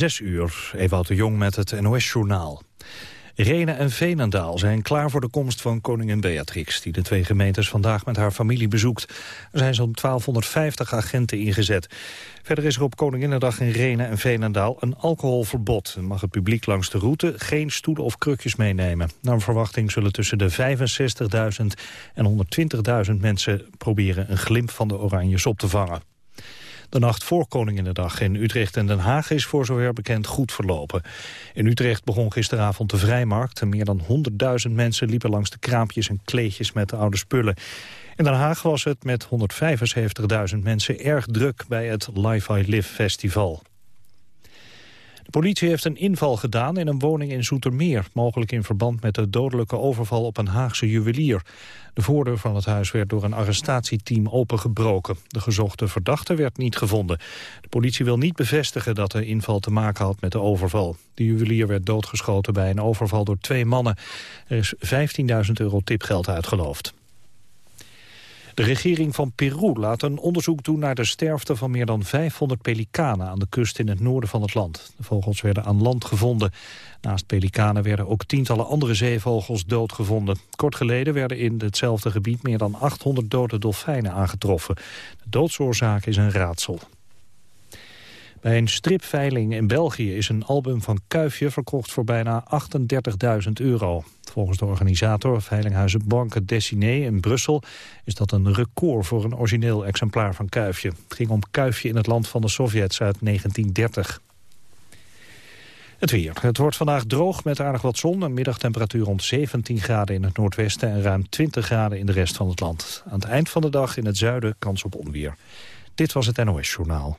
Zes uur, Ewout de Jong met het NOS-journaal. Renen en Veenendaal zijn klaar voor de komst van koningin Beatrix... die de twee gemeentes vandaag met haar familie bezoekt. Er zijn zo'n 1250 agenten ingezet. Verder is er op Koninginnedag in Renen en Veenendaal een alcoholverbod. En mag het publiek langs de route geen stoelen of krukjes meenemen. Naar verwachting zullen tussen de 65.000 en 120.000 mensen... proberen een glimp van de Oranjes op te vangen. De nacht voor Koninginnedag in Utrecht en Den Haag is voor zover bekend goed verlopen. In Utrecht begon gisteravond de vrijmarkt. Meer dan 100.000 mensen liepen langs de kraampjes en kleedjes met de oude spullen. In Den Haag was het met 175.000 mensen erg druk bij het Live I Live festival. De politie heeft een inval gedaan in een woning in Zoetermeer... mogelijk in verband met de dodelijke overval op een Haagse juwelier. De voordeur van het huis werd door een arrestatieteam opengebroken. De gezochte verdachte werd niet gevonden. De politie wil niet bevestigen dat de inval te maken had met de overval. De juwelier werd doodgeschoten bij een overval door twee mannen. Er is 15.000 euro tipgeld uitgeloofd. De regering van Peru laat een onderzoek doen naar de sterfte van meer dan 500 pelikanen aan de kust in het noorden van het land. De vogels werden aan land gevonden. Naast pelikanen werden ook tientallen andere zeevogels doodgevonden. Kort geleden werden in hetzelfde gebied meer dan 800 dode dolfijnen aangetroffen. De doodsoorzaak is een raadsel. Bij een stripveiling in België is een album van Kuifje verkocht voor bijna 38.000 euro. Volgens de organisator, Veilinghuizen Banque Dessiné in Brussel... is dat een record voor een origineel exemplaar van Kuifje. Het ging om Kuifje in het land van de Sovjets uit 1930. Het weer. Het wordt vandaag droog met aardig wat zon. Een middagtemperatuur rond 17 graden in het noordwesten... en ruim 20 graden in de rest van het land. Aan het eind van de dag in het zuiden kans op onweer. Dit was het NOS Journaal.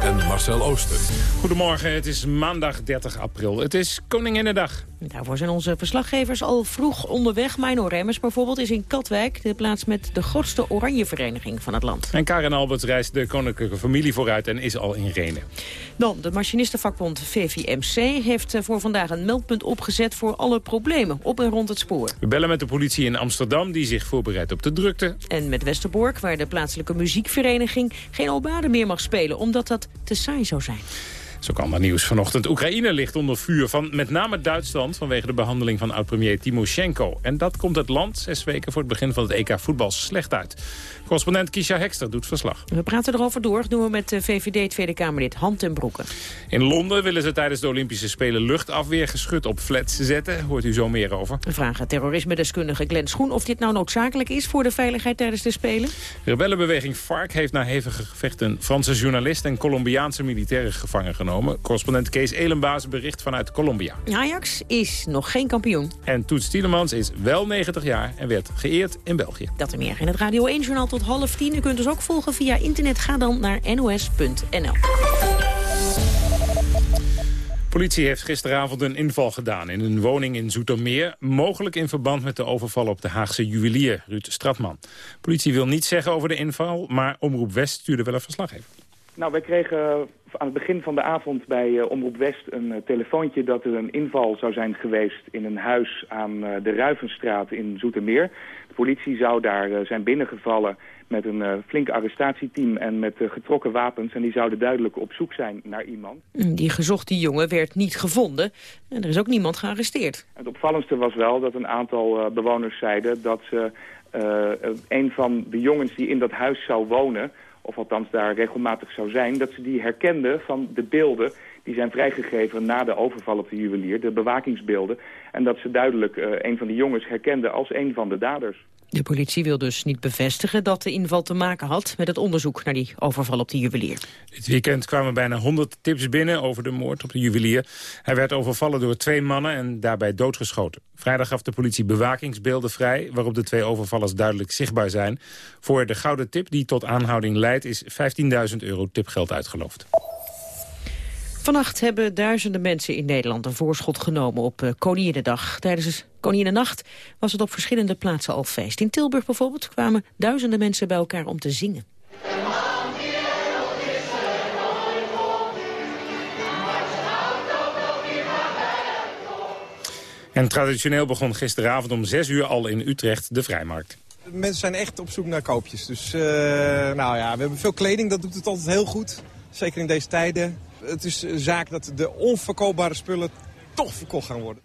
en Marcel Ooster. Goedemorgen, het is maandag 30 april. Het is Koninginnedag. Daarvoor zijn onze verslaggevers al vroeg onderweg. Mino Remmers bijvoorbeeld is in Katwijk, de plaats met de grootste oranjevereniging van het land. En Karen Alberts reist de koninklijke familie vooruit en is al in Renen. Dan, de machinistenvakbond VVMC heeft eh, voor vandaag een meldpunt opgezet voor alle problemen op en rond het spoor. We bellen met de politie in Amsterdam die zich voorbereidt op de drukte. En met Westerbork, waar de plaatselijke muziekvereniging geen obade meer mag spelen, omdat dat te saai zou zijn. Zo kan dat nieuws vanochtend. Oekraïne ligt onder vuur van met name Duitsland... vanwege de behandeling van oud-premier Timoshenko. En dat komt het land zes weken voor het begin van het EK voetbal slecht uit. Correspondent Kisha Hekster doet verslag. We praten erover door. doen we met de VVD Tweede Kamerlid Hand ten Broeke. In Londen willen ze tijdens de Olympische Spelen luchtafweergeschut op flats zetten. Hoort u zo meer over. We vragen terrorisme-deskundige Glenn Schoen of dit nou noodzakelijk is voor de veiligheid tijdens de Spelen. De rebellenbeweging FARC heeft na hevige gevechten een Franse journalist en Colombiaanse militairen gevangen genomen. Correspondent Kees Elenbaas bericht vanuit Colombia. Ajax is nog geen kampioen. En Toets Tielemans is wel 90 jaar en werd geëerd in België. Dat en meer in het Radio 1-journaal tot half tien. U kunt ons ook volgen via internet. Ga dan naar nos.nl. Politie heeft gisteravond een inval gedaan in een woning in Zoetermeer. Mogelijk in verband met de overval op de Haagse juwelier Ruud Stratman. Politie wil niets zeggen over de inval, maar Omroep West stuurde wel een verslaggever. Nou, wij kregen aan het begin van de avond bij uh, Omroep West een uh, telefoontje dat er een inval zou zijn geweest in een huis aan uh, de Ruivenstraat in Zoetermeer. De politie zou daar zijn binnengevallen met een flink arrestatieteam en met getrokken wapens. En die zouden duidelijk op zoek zijn naar iemand. Die gezochte jongen werd niet gevonden en er is ook niemand gearresteerd. Het opvallendste was wel dat een aantal bewoners zeiden dat ze een van de jongens die in dat huis zou wonen of althans daar regelmatig zou zijn... dat ze die herkenden van de beelden die zijn vrijgegeven na de overval op de juwelier, de bewakingsbeelden. En dat ze duidelijk uh, een van de jongens herkenden als een van de daders. De politie wil dus niet bevestigen dat de inval te maken had... met het onderzoek naar die overval op de juwelier. Dit weekend kwamen bijna 100 tips binnen over de moord op de juwelier. Hij werd overvallen door twee mannen en daarbij doodgeschoten. Vrijdag gaf de politie bewakingsbeelden vrij... waarop de twee overvallers duidelijk zichtbaar zijn. Voor de gouden tip die tot aanhouding leidt... is 15.000 euro tipgeld uitgeloofd. Vannacht hebben duizenden mensen in Nederland een voorschot genomen op uh, Koninginnedag. Tijdens Koninginnenacht was het op verschillende plaatsen al feest. In Tilburg bijvoorbeeld kwamen duizenden mensen bij elkaar om te zingen. En traditioneel begon gisteravond om 6 uur al in Utrecht de Vrijmarkt. Mensen zijn echt op zoek naar koopjes. Dus nou ja, we hebben veel kleding, dat doet het altijd heel goed. Zeker in deze tijden. Het is een zaak dat de onverkoopbare spullen toch verkocht gaan worden.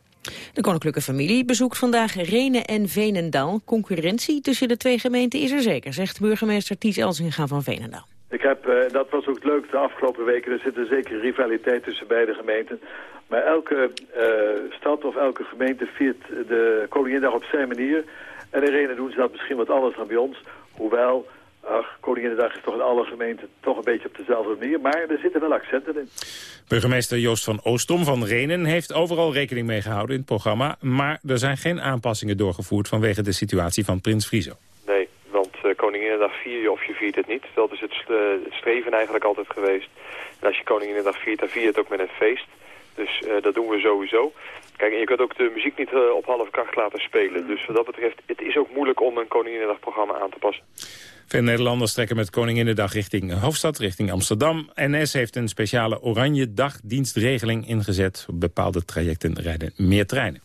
De koninklijke familie bezoekt vandaag Renen en Veenendaal. Concurrentie tussen de twee gemeenten is er zeker, zegt burgemeester Ties Elzinga van Veenendaal. Ik heb, uh, dat was ook leuk de afgelopen weken. Er zit een zekere rivaliteit tussen beide gemeenten. Maar elke uh, stad of elke gemeente viert de Koninginnedag op zijn manier. En in Renen doen ze dat misschien wat anders dan bij ons. Hoewel Ach, Koninginnedag is toch in alle gemeenten toch een beetje op dezelfde manier. Maar er zitten wel accenten in. Burgemeester Joost van Oostom van Renen heeft overal rekening mee gehouden in het programma. Maar er zijn geen aanpassingen doorgevoerd vanwege de situatie van Prins Frizo. Nee, want uh, Koninginnedag vier je of je viert het niet. Dat is het, uh, het, streven eigenlijk altijd geweest. En als je Koninginnedag viert, dan vier je het ook met een feest. Dus uh, dat doen we sowieso. Kijk, en je kunt ook de muziek niet op half kracht laten spelen. Dus wat dat betreft, het is ook moeilijk om een Koninginnedag-programma aan te passen. Veel Nederlanders trekken met Koninginnedag richting hoofdstad, richting Amsterdam. NS heeft een speciale oranje dagdienstregeling ingezet. Op bepaalde trajecten rijden meer treinen.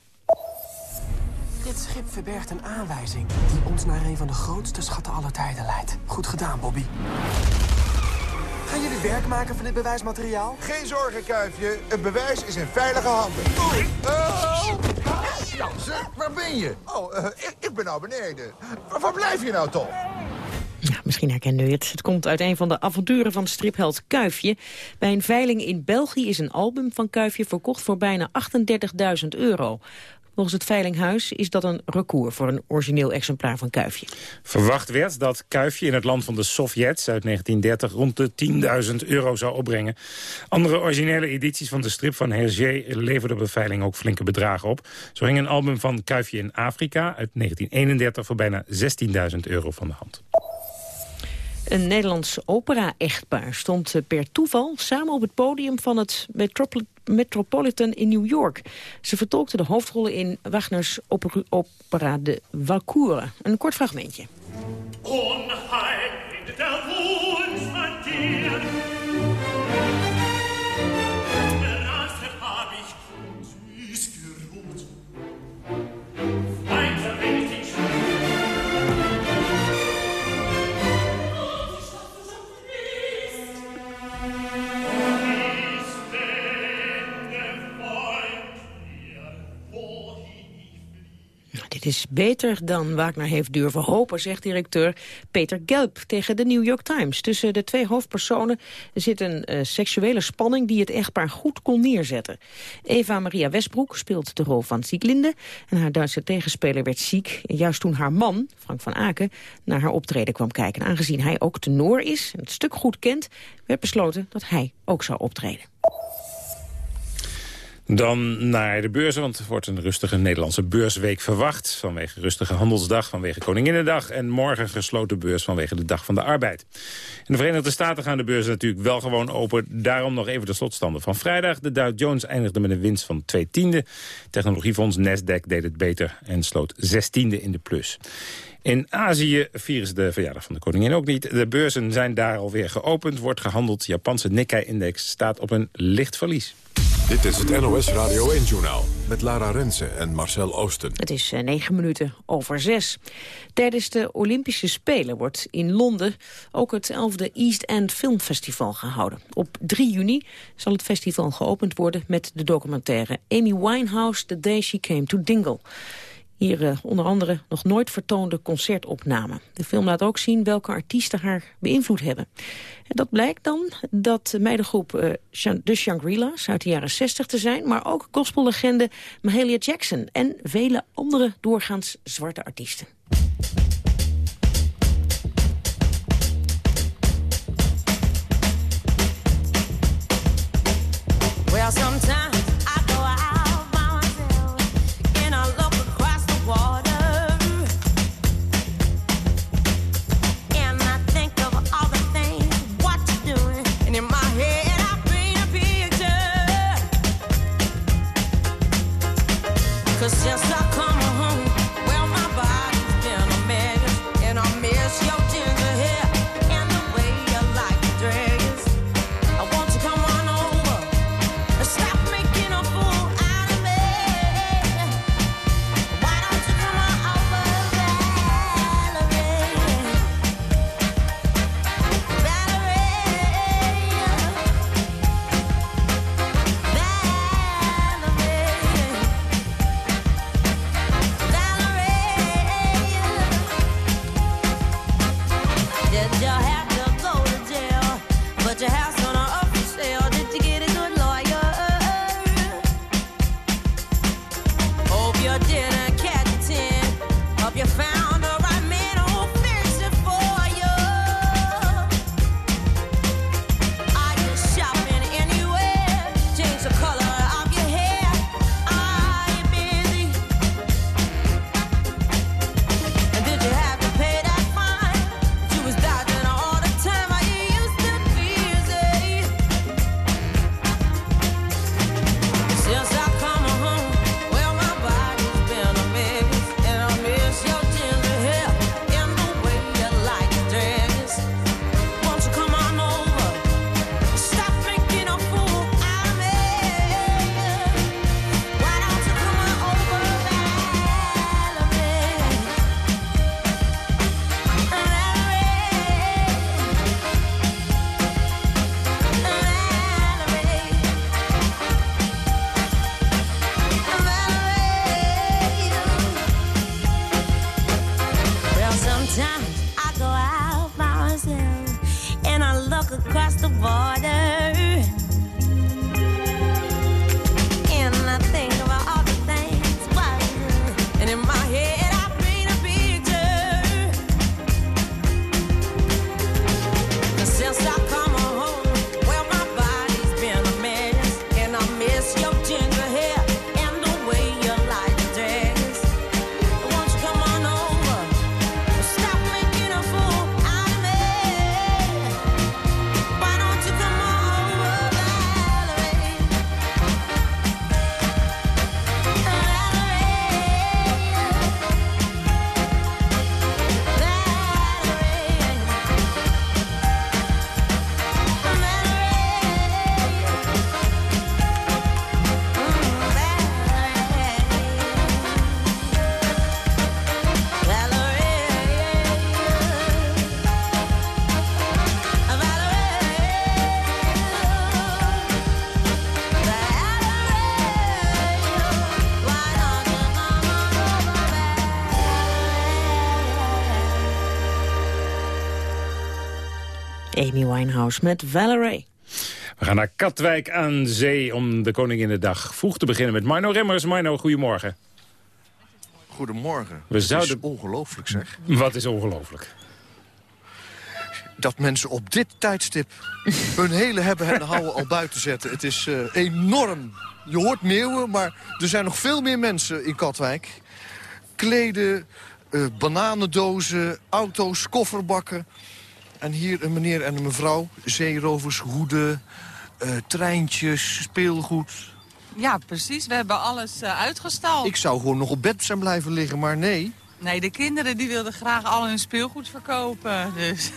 Dit schip verbergt een aanwijzing die ons naar een van de grootste schatten aller tijden leidt. Goed gedaan, Bobby. Gaan jullie werk maken van dit bewijsmateriaal? Geen zorgen, Kuifje. Het bewijs is in veilige handen. Oei! Oh! Jansen, waar ben je? Oh, uh, ik, ik, ben nou beneden. Waar, waar blijf je nou toch? Ja, misschien herkende u het. Het komt uit een van de avonturen van stripheld Kuifje. Bij een veiling in België is een album van Kuifje verkocht voor bijna 38.000 euro. Volgens het Veilinghuis is dat een record voor een origineel exemplaar van Kuifje. Verwacht werd dat Kuifje in het land van de Sovjets uit 1930 rond de 10.000 euro zou opbrengen. Andere originele edities van de strip van Hergé leverden op de veiling ook flinke bedragen op. Zo ging een album van Kuifje in Afrika uit 1931 voor bijna 16.000 euro van de hand. Een Nederlands opera-echtpaar stond eh, per toeval samen op het podium van het Metropolitan in New York. Ze vertolkten de hoofdrollen in Wagners opera De Walkure. Een kort fragmentje. Is beter dan Wagner heeft durven hopen, zegt directeur Peter Gelb tegen de New York Times. Tussen de twee hoofdpersonen zit een uh, seksuele spanning die het echtpaar goed kon neerzetten. Eva Maria Westbroek speelt de rol van Sieglinde en haar Duitse tegenspeler werd ziek. Juist toen haar man, Frank van Aken, naar haar optreden kwam kijken. Aangezien hij ook tenor is en het stuk goed kent, werd besloten dat hij ook zou optreden. Dan naar de beurzen, want er wordt een rustige Nederlandse beursweek verwacht. Vanwege rustige handelsdag, vanwege Koninginnedag... en morgen gesloten beurs vanwege de Dag van de Arbeid. In de Verenigde Staten gaan de beurzen natuurlijk wel gewoon open. Daarom nog even de slotstanden van vrijdag. De Dow Jones eindigde met een winst van 2 tiende. Technologiefonds Nasdaq deed het beter en sloot 16e in de plus. In Azië vieren ze de verjaardag van de koningin ook niet. De beurzen zijn daar alweer geopend, wordt gehandeld. Japanse Nikkei-index staat op een licht verlies. Dit is het NOS Radio 1-journaal met Lara Rensen en Marcel Oosten. Het is uh, negen minuten over zes. Tijdens de Olympische Spelen wordt in Londen ook het 11e East End Film Festival gehouden. Op 3 juni zal het festival geopend worden met de documentaire Amy Winehouse, The Day She Came to Dingle. Hier uh, onder andere nog nooit vertoonde concertopnamen. De film laat ook zien welke artiesten haar beïnvloed hebben. En dat blijkt dan dat meidengroep uh, de Shangri-La's uit de jaren 60 te zijn... maar ook gospellegende Mahalia Jackson en vele andere doorgaans zwarte artiesten. Winehouse met Valerie. We gaan naar Katwijk aan Zee om de Koninginnedag vroeg te beginnen met Mino Remmers. Mino, goedemorgen. Goedemorgen. We Het zouden- is ongelooflijk zeg. Wat is ongelooflijk? Dat mensen op dit tijdstip hun hele hebben en houden al buiten zetten. Het is eh, enorm. Je hoort meeuwen, maar er zijn nog veel meer mensen in Katwijk. Kleden, eh, bananendozen, auto's, kofferbakken. En hier een meneer en een mevrouw. Zeerovers, hoeden, eh, treintjes, speelgoed. Ja, precies. We hebben alles eh, uitgestald. Ik zou gewoon nog op bed zijn blijven liggen, maar nee. Nee, de kinderen die wilden graag al hun speelgoed verkopen. Dus.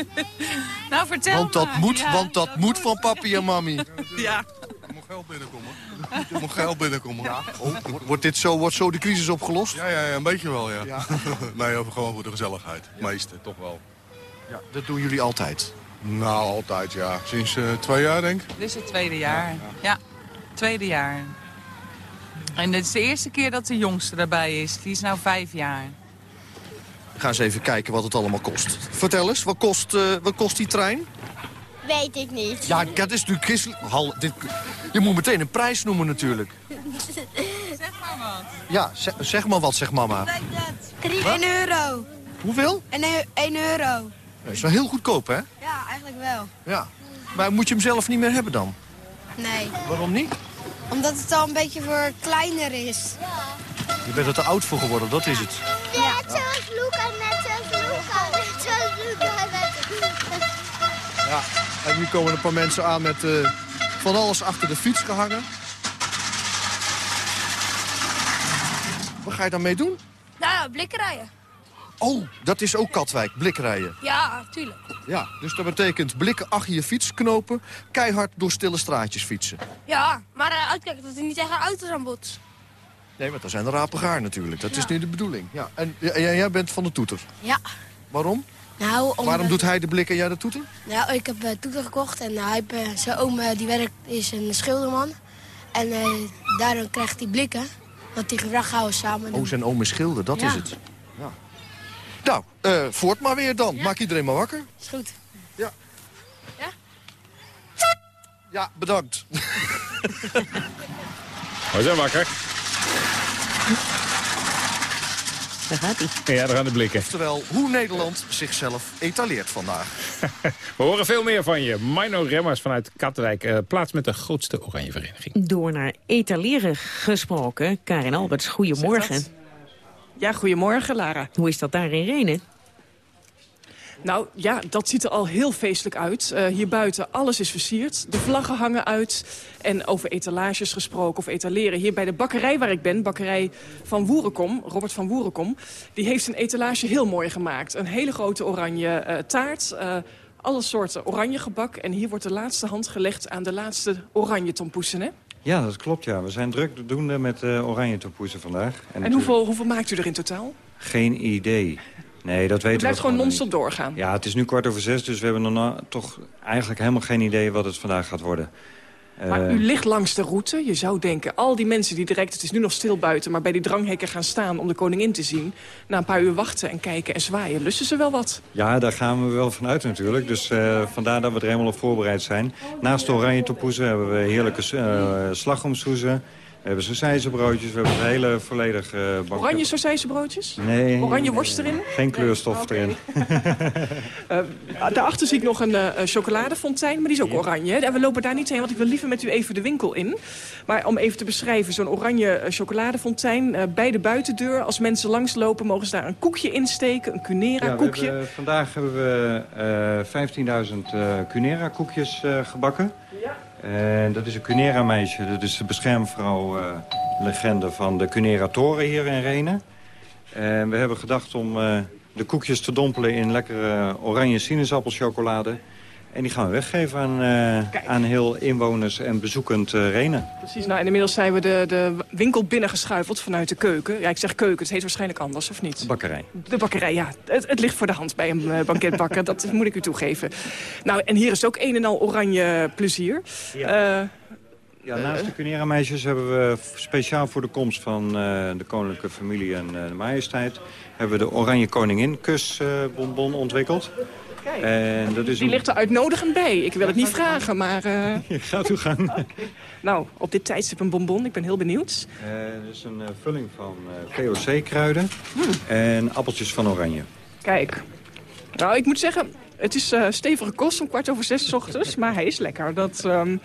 nou, vertel Want dat maar. moet, Ja, want dat moet van papi en mami. Ja. Er moet geld binnenkomen. Er moet geld binnenkomen. Ja. Oh, wordt, dit zo, wordt zo de crisis opgelost? Ja, ja, ja, een beetje wel, ja. Ja. nee, over gewoon voor de gezelligheid. Het meeste, toch wel. Ja, dat doen jullie altijd? Nou, altijd, ja. Sinds eh, twee jaar, denk ik. Dit is het tweede jaar. Ja, tweede jaar. En dit is de eerste keer dat de jongste erbij is. Die is nou vijf jaar. Ga eens even kijken wat het allemaal kost. Vertel eens, wat kost, eh, wat kost die trein? Weet ik niet. Ja, dat is natuurlijk christelijk. Hal, dit, je moet meteen een prijs noemen natuurlijk. Zeg maar wat. Ja, zeg, zeg maar wat, zegt mama. 1 euro. Hoeveel? 1 euro. Dat is wel heel goedkoop, hè? Ja, eigenlijk wel. Ja. Maar moet je hem zelf niet meer hebben dan? Nee. Waarom niet? Omdat het al een beetje voor kleiner is. Je bent er te oud voor geworden, dat is het. Net zoals Luca, net zoals Luca. Net zoals Luca. Ja. En nu komen een paar mensen aan met eh, van alles achter de fiets gehangen. Wat ga je daarmee doen? Nou, blikken rijden. Oh, dat is ook Katwijk, blikrijden. Ja, tuurlijk. Ja, dus dat betekent blikken achter je fiets knopen... keihard door stille straatjes fietsen. Ja, maar uh, uitkijken dat er niet tegen auto's aan bots. Nee, want dan zijn de rapen gaar natuurlijk. Dat is niet de bedoeling. Ja. En jij bent van de toeter. Ja. Waarom? Nou, omdat... Waarom doet hij de blik en jij de toeter? Nou, ik heb uh, toeter gekocht en hij uh, zijn oom die werkt, is een schilderman. En daarom krijgt hij blikken. Dat die gevraagd houden samen. Oh, zijn oom is schilder, dat ja. is het. Ja. Nou, voort maar weer dan. Ja. Maak iedereen maar wakker. Is goed. Ja. Ja? Ja, bedankt. We zijn wakker. Daar gaat hij. Ja, daar gaan de blikken. Oftewel, hoe Nederland zichzelf etaleert vandaag. We horen veel meer van je. Mino Remmers vanuit Katwijk. Uh, plaats met de grootste oranje vereniging. Door naar etaleren gesproken. Karin Alberts, goedemorgen. Ja, goedemorgen, Lara. Hoe is dat daar in Renen? Nou ja, dat ziet er al heel feestelijk uit. Uh, hier buiten, alles is versierd. De vlaggen hangen uit. En over etalages gesproken of etaleren. Hier bij de bakkerij waar ik ben, bakkerij van Woerenkom, Robert van Woerenkom... die heeft een etalage heel mooi gemaakt. Een hele grote oranje uh, taart, uh, alle soorten oranje gebak. En hier wordt de laatste hand gelegd aan de laatste oranje tompoesen, hè? Ja, dat klopt, ja. We zijn druk doende met oranje tompoesen vandaag. En, en hoeveel, hoeveel maakt u er in totaal? Geen idee. Nee, dat weten we Het blijft gewoon non-stop doorgaan? Ja, het is nu kwart over zes, dus we hebben nog toch eigenlijk helemaal geen idee wat het vandaag gaat worden. Maar Eh, u ligt langs de route. Je zou denken, al die mensen die direct, het is nu nog stil buiten... maar bij die dranghekken gaan staan om de koningin te zien... na een paar uur wachten en kijken en zwaaien, lussen ze wel wat. Ja, daar gaan we wel vanuit natuurlijk. Dus eh, vandaar dat we er helemaal op voorbereid zijn. Naast de oranje topoezen hebben we heerlijke uh, slagroomsoezen. We hebben sausijzenbroodjes, we hebben een hele volledige uh, banket. Oranje sausijzenbroodjes? Nee. Oranje worst erin? Geen kleurstof erin. uh, daarachter zie ik nog een uh, chocoladefontein, maar die is ook oranje. En we lopen daar niet heen, want ik wil liever met u even de winkel in. Maar om even te beschrijven, zo'n oranje uh, chocoladefontein bij de buitendeur. Als mensen langslopen, mogen ze daar een koekje insteken, een Cunera-koekje. Ja, vandaag hebben we 15.000 Cunera-koekjes gebakken. Ja. En dat is een Cunera-meisje. Dat is de beschermvrouw-legende uh, van de Cunera-toren hier in Renen. En we hebben gedacht om uh, de koekjes te dompelen in lekkere oranje sinaasappelchocolade. En die gaan we weggeven aan, uh, aan heel inwoners en bezoekend uh, Renen. Precies, nou en inmiddels zijn we de, de winkel binnengeschuifeld vanuit de keuken. Ja, ik zeg keuken, het heet waarschijnlijk anders, of niet? Bakkerij. De bakkerij, ja. Het, het ligt voor de hand bij een uh, banketbakker, dat moet ik u toegeven. Nou, en hier is ook een en al oranje plezier. Ja. Ja, naast de Cunera-meisjes hebben we speciaal voor de komst van uh, de koninklijke familie en uh, de majesteit... hebben we de Oranje Koningin kusbonbon ontwikkeld. Kijk, en dat is die een... ligt er uitnodigend bij. Ik wil het niet vragen, maar... Uh... Gaat uw gang. Okay. Nou, op dit tijdstip een bonbon. Ik ben heel benieuwd. Het is een vulling van VOC-kruiden hmm. en appeltjes van oranje. Kijk. Nou, ik moet zeggen, het is stevige kost om kwart over zes ochtends, maar hij is lekker. Dat, um...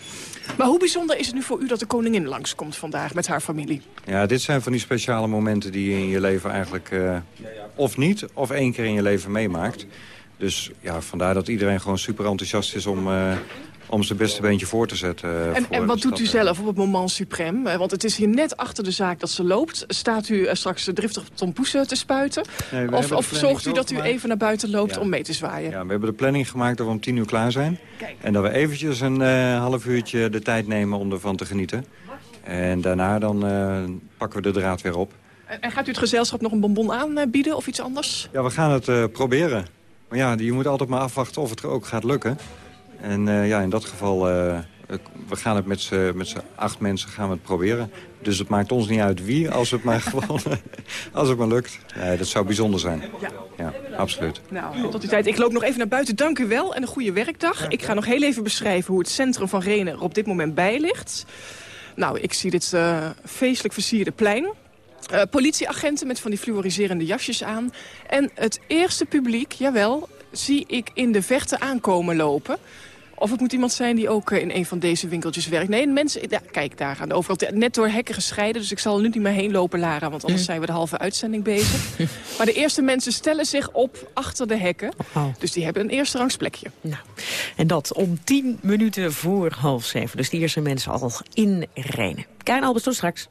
Maar hoe bijzonder is het nu voor u dat de koningin langskomt vandaag met haar familie? Ja, dit zijn van die speciale momenten die je in je leven eigenlijk of niet, of één keer in je leven meemaakt. Dus ja, vandaar dat iedereen gewoon super enthousiast is om, uh, om zijn beste beentje voor te zetten. Uh, en, en wat doet u zelf op het moment suprem? Want het is hier net achter de zaak dat ze loopt. Staat u straks driftig tompoesen te spuiten? Nee, of of zorgt u dat u even naar buiten loopt ja. om mee te zwaaien? Ja, we hebben de planning gemaakt dat we om tien uur klaar zijn. Kijk. En dat we eventjes een uh, half uurtje de tijd nemen om ervan te genieten. En daarna dan pakken we de draad weer op. En, en gaat u het gezelschap nog een bonbon aanbieden of iets anders? Ja, we gaan het proberen. Maar ja, je moet altijd maar afwachten of het ook gaat lukken. En uh, ja, in dat geval, uh, we gaan het met z'n acht mensen gaan we het proberen. Dus het maakt ons niet uit wie, als het maar gewoon, als het maar lukt. Nee, dat zou bijzonder zijn. Ja, ja absoluut. Nou, tot die tijd. Ik loop nog even naar buiten. Dank u wel en een goede werkdag. Ik ga nog heel even beschrijven hoe het centrum van Renen er op dit moment bij ligt. Nou, ik zie dit uh, feestelijk versierde plein. Uh, politieagenten met van die fluoriserende jasjes aan. En het eerste publiek, jawel, zie ik in de verte aankomen lopen. Of het moet iemand zijn die ook uh, in een van deze winkeltjes werkt. Nee, mensen, ja, kijk daar gaan overal net door hekken gescheiden. Dus ik zal er nu niet meer heen lopen, Lara, want anders zijn we de halve uitzending bezig. maar de eerste mensen stellen zich op achter de hekken. Oh. Dus die hebben een eerste rangs plekje. Nou, en dat om tien minuten voor half zeven. Dus die eerste mensen al in Renen. Karin Albers, tot straks.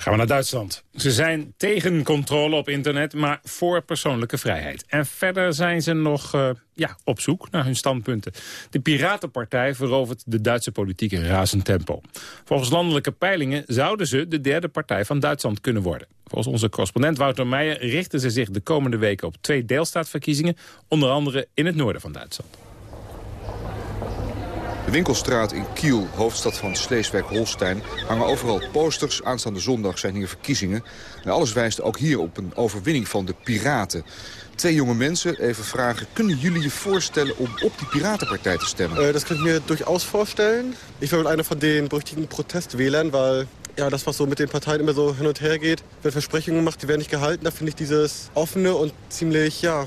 Gaan we naar Duitsland. Ze zijn tegen controle op internet, maar voor persoonlijke vrijheid. En verder zijn ze nog uh, ja, op zoek naar hun standpunten. De Piratenpartij verovert de Duitse politiek in razend tempo. Volgens landelijke peilingen zouden ze de derde partij van Duitsland kunnen worden. Volgens onze correspondent Wouter Meijer richten ze zich de komende weken op twee deelstaatverkiezingen. Onder andere in het noorden van Duitsland. De winkelstraat in Kiel, hoofdstad van Sleeswijk-Holstein, hangen overal posters. Aanstaande zondag zijn hier verkiezingen. En alles wijst ook hier op een overwinning van de piraten. Twee jonge mensen even vragen, kunnen jullie je voorstellen om op die Piratenpartij te stemmen? Uh, dat kan ik me durchaus voorstellen. Ik wil einer van den berüchtigten Protestwählern, weil ja, das, was so mit den Parteien immer so hin und her geht, wenn Versprechungen gemacht, die werden nicht gehalten, da finde ich dieses offene und ziemlich, ja,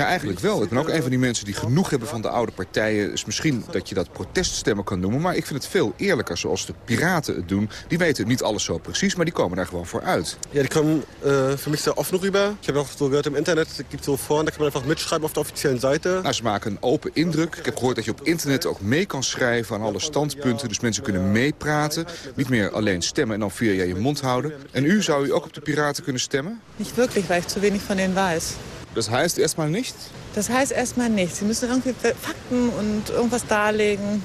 ja, eigenlijk wel. Ik ben ook een van die mensen die genoeg hebben van de oude partijen. Dus misschien dat je dat proteststemmen kan noemen. Maar ik vind het veel eerlijker zoals de piraten het doen. Die weten niet alles zo precies, maar die komen daar gewoon voor uit. Ja, die komen uh, voor mij sehr offen rüber. Ik heb ook zo gehoord im Internet, het gibt so Foren, da kan man einfach mitschreiben op de officiële Seite. Nou, ze maken een open indruk. Ik heb gehoord dat je op internet ook mee kan schrijven aan alle standpunten. Dus mensen kunnen meepraten. Niet meer alleen stemmen en dan via je mond houden. En u, zou u ook op de piraten kunnen stemmen? Niet wirklich, weil ich zu wenig von denen weiß. Das heißt erstmal nichts? Das heißt erstmal nichts. Sie müssen irgendwie Fakten und irgendwas darlegen,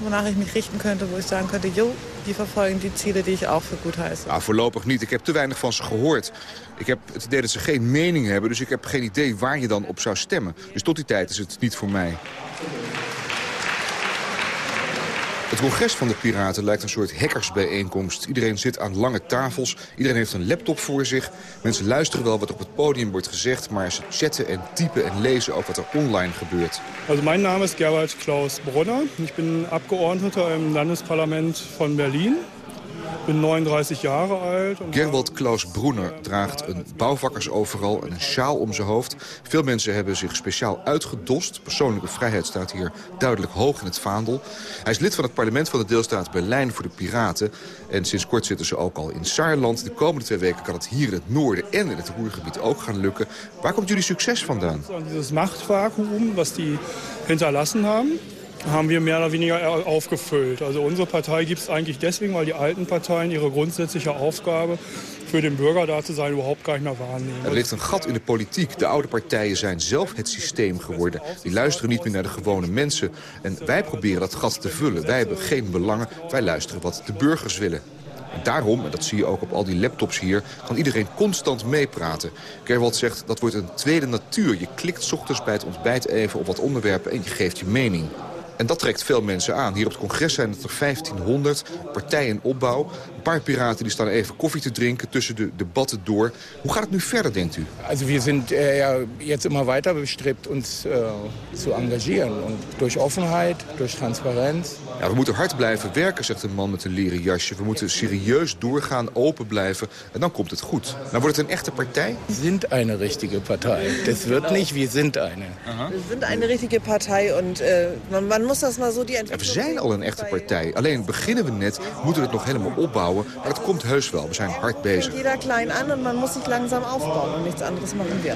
wonach ich mich richten könnte, wo ich sagen könnte, jo, die verfolgen die Ziele die ich auch für gut heiße. Nou, voorlopig niet. Ik heb te weinig van ze gehoord. Ik heb het idee dat ze geen mening hebben, dus ik heb geen idee waar je dan op zou stemmen. Dus tot die tijd is het niet voor mij. Het congres van de Piraten lijkt een soort hackersbijeenkomst. Iedereen zit aan lange tafels, iedereen heeft een laptop voor zich. Mensen luisteren wel wat op het podium wordt gezegd... maar ze chatten en typen en lezen ook wat er online gebeurt. Also mein Name ist Gerald Klaus Brunner. Ich bin Abgeordneter im Landesparlament von Berlin. Bin 39 Jahre alt. und- Gerwald Klaus Broener draagt een bouwvakkersoveral en een sjaal om zijn hoofd. Veel mensen hebben zich speciaal uitgedost. Persoonlijke vrijheid staat hier duidelijk hoog in het vaandel. Hij is lid van het parlement van de deelstaat Berlijn voor de Piraten. En sinds kort zitten ze ook al in Saarland. De komende twee weken kan het hier in het noorden en in het Roergebied ook gaan lukken. Waar komt jullie succes vandaan? Dieses Machtvakuum, was die hinterlassen haben, haben wir mehr oder weniger aufgefüllt. Also unsere Partei gibt es eigentlich deswegen, weil die alten Parteien ihre grundsätzliche Aufgabe für den Bürger da zu sein überhaupt gar nicht mehr wahrnehmen. Er ligt een gat in de politiek. De oude partijen zijn zelf het systeem geworden. Die luisteren niet meer naar de gewone mensen. En wij proberen dat gat te vullen. Wij hebben geen belangen. Wij luisteren wat de burgers willen. En daarom, en dat zie je ook op al die laptops hier... kan iedereen constant meepraten. Gerwald zegt, dat wordt een tweede natuur. Je klikt ochtends bij het ontbijt even op wat onderwerpen... en je geeft je mening. En dat trekt veel mensen aan. Hier op het congres zijn het er 1500, partijen in opbouw. Een paar piraten die staan even koffie te drinken tussen de debatten door. Hoe gaat het nu verder, denkt u? Also wir sind äh, ja jetzt immer weiter bestrebt, uns äh, zu engagieren. Und durch Offenheit, durch Transparenz. Ja, we moeten hard blijven werken, zegt een man met een leren jasje. We moeten serieus doorgaan, open blijven. En dan komt het goed. Nou wordt het een echte partij? Wir sind eine richtige Partei. Das wird nicht, wir sind eine. Wir sind eine richtige Partei und äh, man, man muss das mal so die Ja, we zijn al een echte partij. Alleen beginnen we net, moeten we het nog helemaal opbouwen. Maar dat komt heus wel. We zijn hard bezig. jeder klein an und man muss sich langsam aufbauen und nichts anderes machen wir.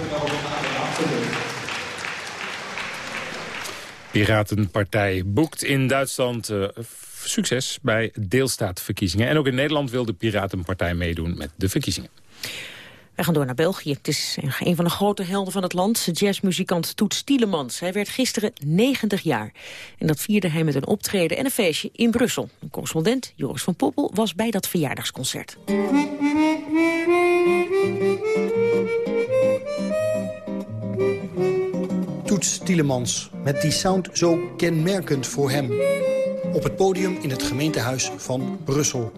Piratenpartij boekt in Duitsland eh, succes bij deelstaatverkiezingen. En ook in Nederland wil de Piratenpartij meedoen met de verkiezingen. Wij gaan door naar België. Het is een van de grote helden van het land, jazzmuzikant Toets Tielemans. Hij werd gisteren 90 jaar. En dat vierde hij met een optreden en een feestje in Brussel. Een correspondent, Joris van Poppel, was bij dat verjaardagsconcert. Toets Tielemans, met die sound zo kenmerkend voor hem. Op het podium in het gemeentehuis van Brussel.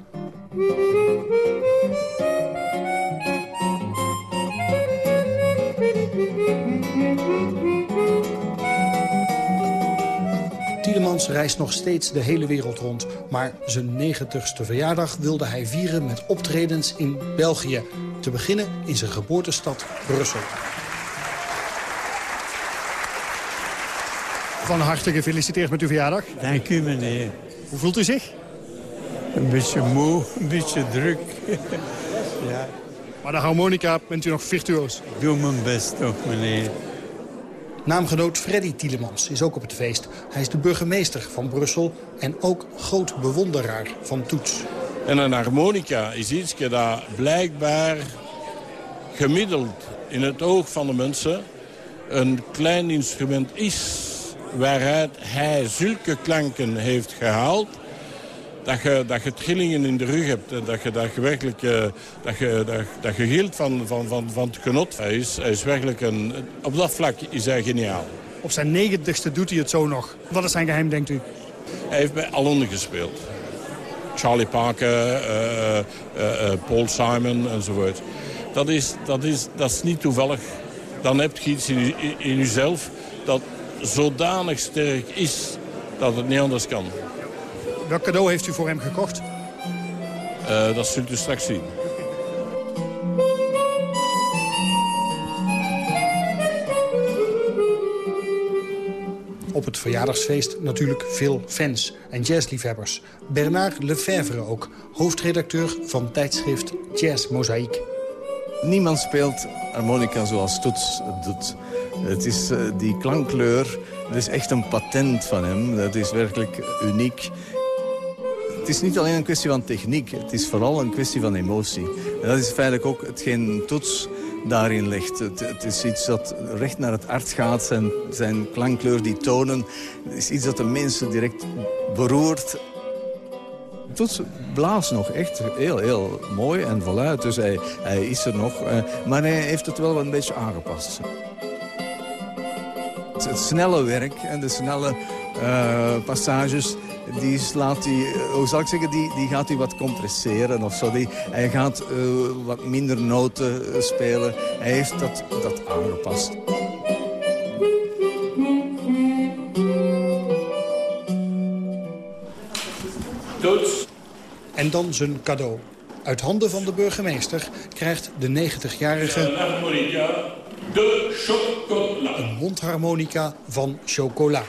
Tielemans reist nog steeds de hele wereld rond. Maar zijn 90ste verjaardag wilde hij vieren met optredens in België. Te beginnen in zijn geboortestad Brussel. Van harte gefeliciteerd met uw verjaardag. Dank u, meneer. Hoe voelt u zich? Een beetje moe, een beetje druk. ja, Maar de harmonica bent u nog virtuoos. ik doe mijn best toch, meneer. Naamgenoot Freddy Tielemans is ook op het feest. Hij is de burgemeester van Brussel en ook groot bewonderaar van Toets. En een harmonica is iets dat blijkbaar gemiddeld in het oog van de mensen een klein instrument is waaruit hij zulke klanken heeft gehaald dat je, dat je trillingen in de rug hebt en dat je, dat je werkelijk eh, dat je, dat, dat je gilt van, van, van, van het genot. Hij is, hij is werkelijk een, op dat vlak is hij geniaal. Op zijn negentigste doet hij het zo nog. Wat is zijn geheim, denkt u? Hij heeft bij allen gespeeld. Charlie Parker, eh, eh, eh, Paul Simon enzovoort. Dat is, dat, is, dat is niet toevallig. Dan heb je iets in, je- in jezelf dat zodanig sterk is dat het niet anders kan. Welk cadeau heeft u voor hem gekocht? Eh, dat zult u straks zien. Op het verjaardagsfeest natuurlijk veel fans en jazzliefhebbers. Bernard Lefebvre ook, hoofdredacteur van tijdschrift Jazz Mozaïek. Niemand speelt harmonica zoals Toets het doet. Het is eh, die klankkleur, dat is echt een patent van hem. Dat is werkelijk uniek. Het is niet alleen een kwestie van techniek, het is vooral een kwestie van emotie. En dat is feitelijk ook hetgeen Toets daarin legt. Het, het is iets dat recht naar het hart gaat, zijn, klankkleur, die tonen. Het is iets dat de mensen direct beroert. Toets blaast nog echt heel, heel mooi en voluit. Dus hij, hij is er nog. eh, maar hij heeft het wel een beetje aangepast. Het, het snelle werk en de snelle eh, passages... die slaat hij, eh, hoe zal ik zeggen, die, die gaat hij wat compresseren of zo. Die, hij gaat eh, wat minder noten eh, spelen. Hij heeft dat, dat aangepast. Toets. En dan zijn cadeau. Uit handen van de burgemeester krijgt de 90-jarige de chocola. een mondharmonica van chocola.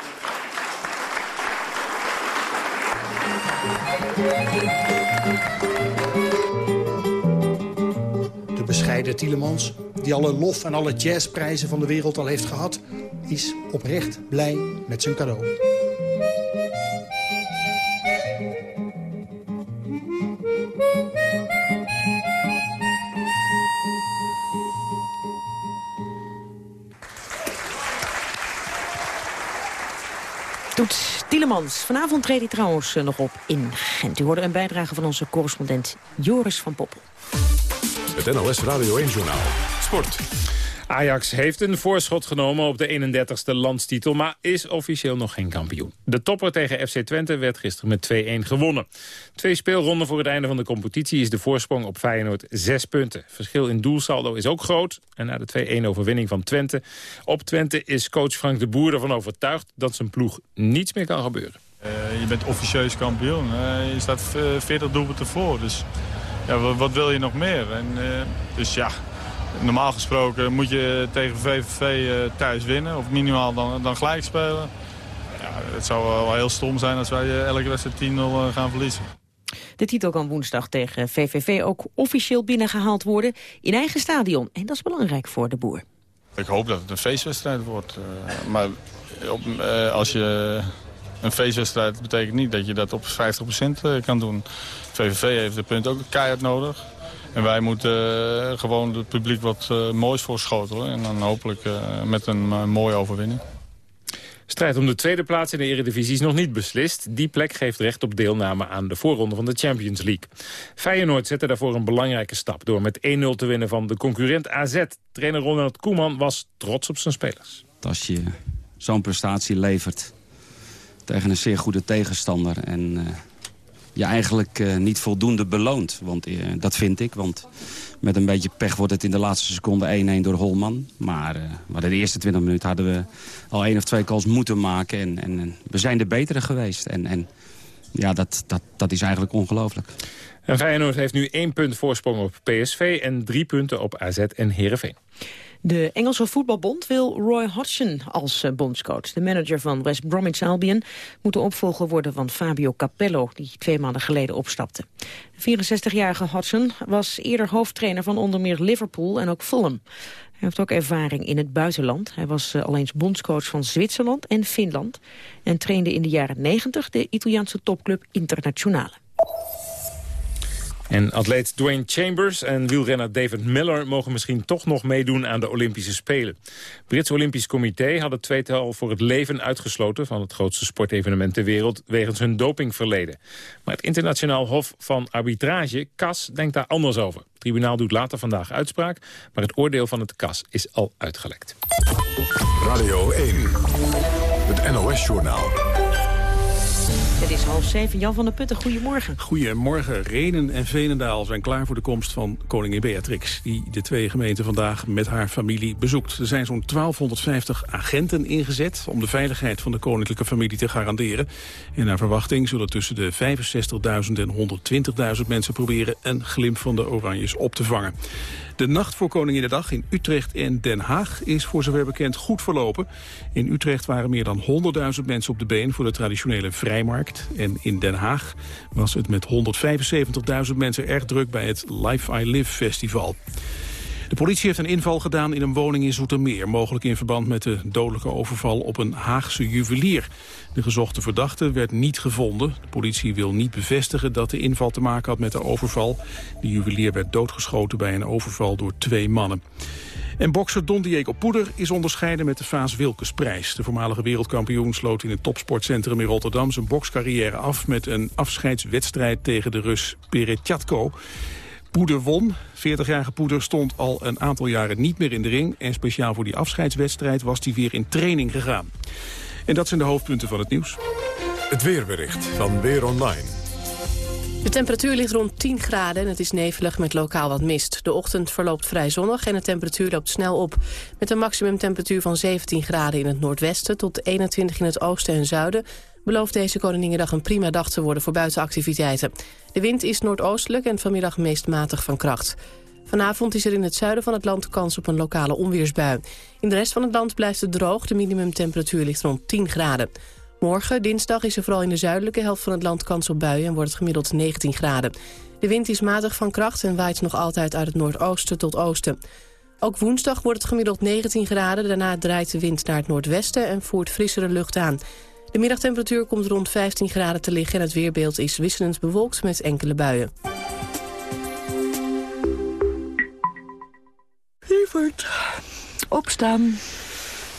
De bescheiden Tielemans, die alle lof en alle jazzprijzen van de wereld al heeft gehad... is oprecht blij met zijn cadeau. Toets Tielemans. Vanavond treedt hij trouwens eh, nog op in Gent. U hoorde een bijdrage van onze correspondent Joris van Poppel. Het NOS Radio 1-journaal. Sport. Ajax heeft een voorschot genomen op de 31ste landstitel... maar is officieel nog geen kampioen. De topper tegen FC Twente werd gisteren met 2-1 gewonnen. Twee speelronden voor het einde van de competitie... is de voorsprong op Feyenoord 6 punten. Verschil in doelsaldo is ook groot. En na de 2-1 overwinning van Twente op Twente... is coach Frank de Boer ervan overtuigd dat zijn ploeg niets meer kan gebeuren. Eh, je bent officieus kampioen. Eh, je staat eh, 40 doelpunten voor. Dus ja, wat, wil je nog meer? En, eh, dus ja, normaal gesproken moet je tegen VVV eh, thuis winnen. Of minimaal dan, dan gelijk spelen. Ja, het zou wel heel stom zijn als wij eh, elke wedstrijd 10-0 eh, gaan verliezen. De titel kan woensdag tegen VVV ook officieel binnengehaald worden in eigen stadion. En dat is belangrijk voor de boer. Ik hoop dat het een feestwedstrijd wordt. eh, maar op, eh, als je een feestwedstrijd betekent niet dat je dat op 50% eh, kan doen. VVV heeft de punt ook keihard nodig. En wij moeten eh, gewoon het publiek wat eh, moois voorschotelen. En dan hopelijk eh, met een mooie overwinning. Strijd om de tweede plaats in de Eredivisie is nog niet beslist. Die plek geeft recht op deelname aan de voorronde van de Champions League. Feyenoord zette daarvoor een belangrijke stap... door met 1-0 te winnen van de concurrent AZ. Trainer Ronald Koeman was trots op zijn spelers. Als je zo'n prestatie levert tegen een zeer goede tegenstander... en eh, je eigenlijk eh, niet voldoende beloont. Want eh, dat vind ik, want met een beetje pech wordt het in de laatste seconde 1-1 door Holman. Maar, eh, maar de eerste 20 minuten hadden we al één of twee calls moeten maken. En, en, en we zijn de betere geweest. En, en ja, dat, dat, dat is eigenlijk ongelooflijk. En Feyenoord heeft nu één punt voorsprong op PSV... en drie punten op AZ en Heerenveen. De Engelse voetbalbond wil Roy Hodgson als eh, bondscoach. De manager van West Bromwich Albion moet de opvolger worden van Fabio Capello... die twee maanden geleden opstapte. De 64-jarige Hodgson was eerder hoofdtrainer van onder meer Liverpool en ook Fulham. Hij heeft ook ervaring in het buitenland. Hij was eh, al eens bondscoach van Zwitserland en Finland... en trainde in de jaren 90 de Italiaanse topclub Internationale. En atleet Dwayne Chambers en wielrenner David Miller... mogen misschien toch nog meedoen aan de Olympische Spelen. Het Brits Olympisch Comité had het tweetal voor het leven uitgesloten... van het grootste sportevenement ter wereld wegens hun dopingverleden. Maar het Internationaal Hof van Arbitrage, CAS, denkt daar anders over. Het tribunaal doet later vandaag uitspraak... maar het oordeel van het CAS is al uitgelekt. Radio 1, het NOS-journaal. Het is half zeven. Jan van der Putten, goedemorgen. Goedemorgen. Renen en Veenendaal zijn klaar voor de komst van koningin Beatrix... die de twee gemeenten vandaag met haar familie bezoekt. Er zijn zo'n 1250 agenten ingezet... om de veiligheid van de koninklijke familie te garanderen. En naar verwachting zullen tussen de 65.000 en 120.000 mensen proberen... een glimp van de Oranjes op te vangen. De nacht voor Koninginnedag in Utrecht en Den Haag is voor zover bekend goed verlopen. In Utrecht waren meer dan 100.000 mensen op de been voor de traditionele vrijmarkt. En in Den Haag was het met 175.000 mensen erg druk bij het Life I Live festival. De politie heeft een inval gedaan in een woning in Zoetermeer... mogelijk in verband met de dodelijke overval op een Haagse juwelier. De gezochte verdachte werd niet gevonden. De politie wil niet bevestigen dat de inval te maken had met de overval. De juwelier werd doodgeschoten bij een overval door twee mannen. En bokser Don Diego Poeder is onderscheiden met de Vaas Wilkesprijs. De voormalige wereldkampioen sloot in het topsportcentrum in Rotterdam... zijn bokscarrière af met een afscheidswedstrijd tegen de Rus Peretjatko. Poeder won. 40-jarige Poeder stond al een aantal jaren niet meer in de ring... en speciaal voor die afscheidswedstrijd was hij weer in training gegaan. En dat zijn de hoofdpunten van het nieuws. Het weerbericht van Weer Online. De temperatuur ligt rond 10 graden en het is nevelig met lokaal wat mist. De ochtend verloopt vrij zonnig en de temperatuur loopt snel op. Met een maximumtemperatuur van 17 graden in het noordwesten... tot 21 in het oosten en zuiden... belooft deze Koninginnedag een prima dag te worden voor buitenactiviteiten. De wind is noordoostelijk en vanmiddag meest matig van kracht. Vanavond is er in het zuiden van het land kans op een lokale onweersbui. In de rest van het land blijft het droog. De minimumtemperatuur ligt rond 10 graden. Morgen, dinsdag, is er vooral in de zuidelijke helft van het land kans op buien... en wordt het gemiddeld 19 graden. De wind is matig van kracht en waait nog altijd uit het noordoosten tot oosten. Ook woensdag wordt het gemiddeld 19 graden. Daarna draait de wind naar het noordwesten en voert frissere lucht aan. De middagtemperatuur komt rond 15 graden te liggen... en het weerbeeld is wisselend bewolkt met enkele buien. Lieverd, opstaan.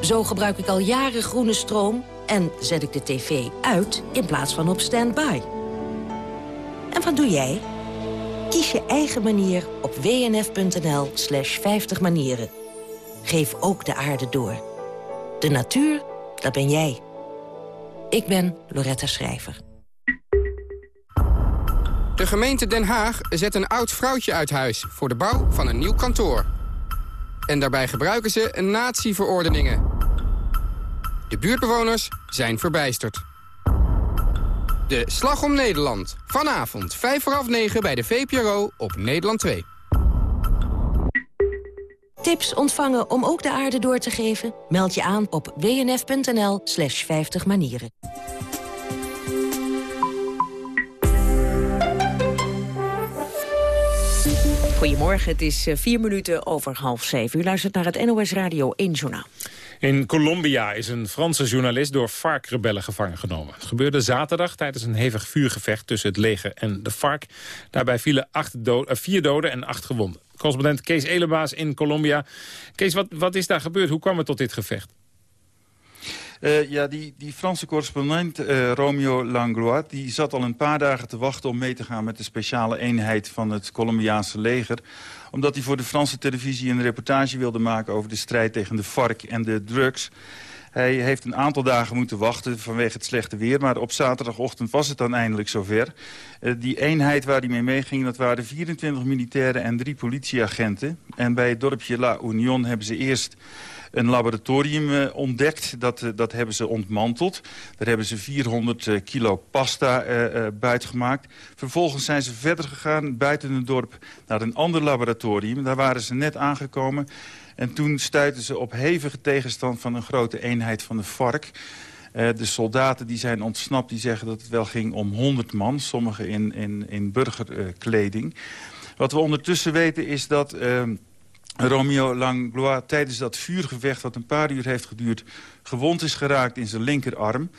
Zo gebruik ik al jaren groene stroom en zet ik de tv uit in plaats van op standby. En wat doe jij? Kies je eigen manier op wnf.nl slash 50 manieren. Geef ook de aarde door. De natuur, dat ben jij. Ik ben Loretta Schrijver. De gemeente Den Haag zet een oud vrouwtje uit huis... voor de bouw van een nieuw kantoor. En daarbij gebruiken ze natieverordeningen. De buurtbewoners zijn verbijsterd. De Slag om Nederland. Vanavond 5 voor half 9 bij de VPRO op Nederland 2. Tips ontvangen om ook de aarde door te geven? Meld je aan op wnf.nl slash 50 manieren. Goedemorgen, het is eh, vier minuten over half zeven. U luistert naar het NOS Radio 1 Journaal. In Colombia is een Franse journalist door FARC-rebellen gevangen genomen. Het gebeurde zaterdag tijdens een hevig vuurgevecht tussen het leger en de FARC. Daarbij vielen uh, vier doden en acht gewonden. Correspondent Kees Elebaas in Colombia. Kees, wat, wat is daar gebeurd? Hoe kwam het tot dit gevecht? Uh, ja, die, die Franse correspondent uh, Romeo Langlois... die zat al een paar dagen te wachten om mee te gaan met de speciale eenheid van het Colombiaanse leger omdat hij voor de Franse televisie een reportage wilde maken... over de strijd tegen de FARC en de drugs. Hij heeft een aantal dagen moeten wachten vanwege het slechte weer. Maar op zaterdagochtend was het dan eindelijk zover. Uh, die eenheid waar hij mee meeging, dat waren 24 militairen en drie politieagenten. En bij het dorpje La Union hebben ze eerst een laboratorium uh, ontdekt. Dat, uh, dat hebben ze ontmanteld. Daar hebben ze 400 uh, kilo pasta buitgemaakt. Vervolgens zijn ze verder gegaan buiten het dorp naar een ander laboratorium. Daar waren ze net aangekomen. En toen stuitten ze op hevige tegenstand van een grote eenheid van de. Uh, de soldaten die zijn ontsnapt, die zeggen dat het wel ging om 100 man. Sommigen in, in, in burgerkleding. Wat we ondertussen weten is dat... Uh, Romeo Langlois tijdens dat vuurgevecht... wat een paar uur heeft geduurd... gewond is geraakt in zijn linkerarm.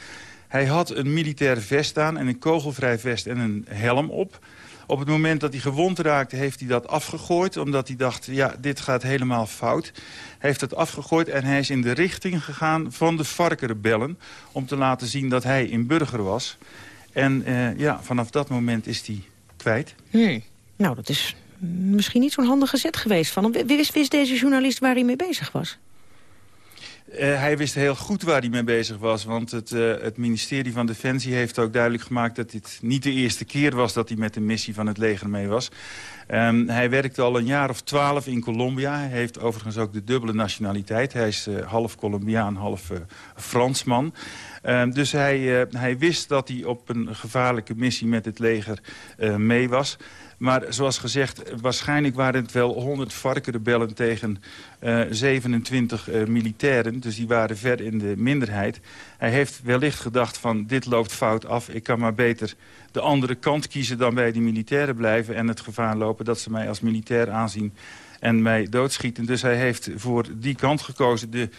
Hij had een militair vest aan en een kogelvrij vest en een helm op. Op het moment dat hij gewond raakte, heeft hij dat afgegooid... omdat hij dacht, ja, dit gaat helemaal fout. Hij heeft het afgegooid en hij is in de richting gegaan van de varkenrebellen... om te laten zien dat hij in burger was. En uh, ja, vanaf dat moment is hij kwijt. Hmm. Nou, dat is misschien niet zo'n handige zet geweest van hem. Wist, deze journalist waar hij mee bezig was? Uh, hij wist heel goed waar hij mee bezig was. Want het, uh, het ministerie van Defensie heeft ook duidelijk gemaakt... dat dit niet de eerste keer was dat hij met de missie van het leger mee was. Um, hij werkte al een jaar of twaalf in Colombia. Hij heeft overigens ook de dubbele nationaliteit. Hij is uh, half Colombiaan, half Fransman. Uh, dus hij, hij wist dat hij op een gevaarlijke missie met het leger mee was... Maar zoals gezegd, waarschijnlijk waren het wel 100 varkenrebellen tegen uh, 27 uh, militairen. Dus die waren ver in de minderheid. Hij heeft wellicht gedacht van dit loopt fout af. Ik kan maar beter de andere kant kiezen dan bij die militairen blijven... en het gevaar lopen dat ze mij als militair aanzien en mij doodschieten. Dus hij heeft voor die kant gekozen. De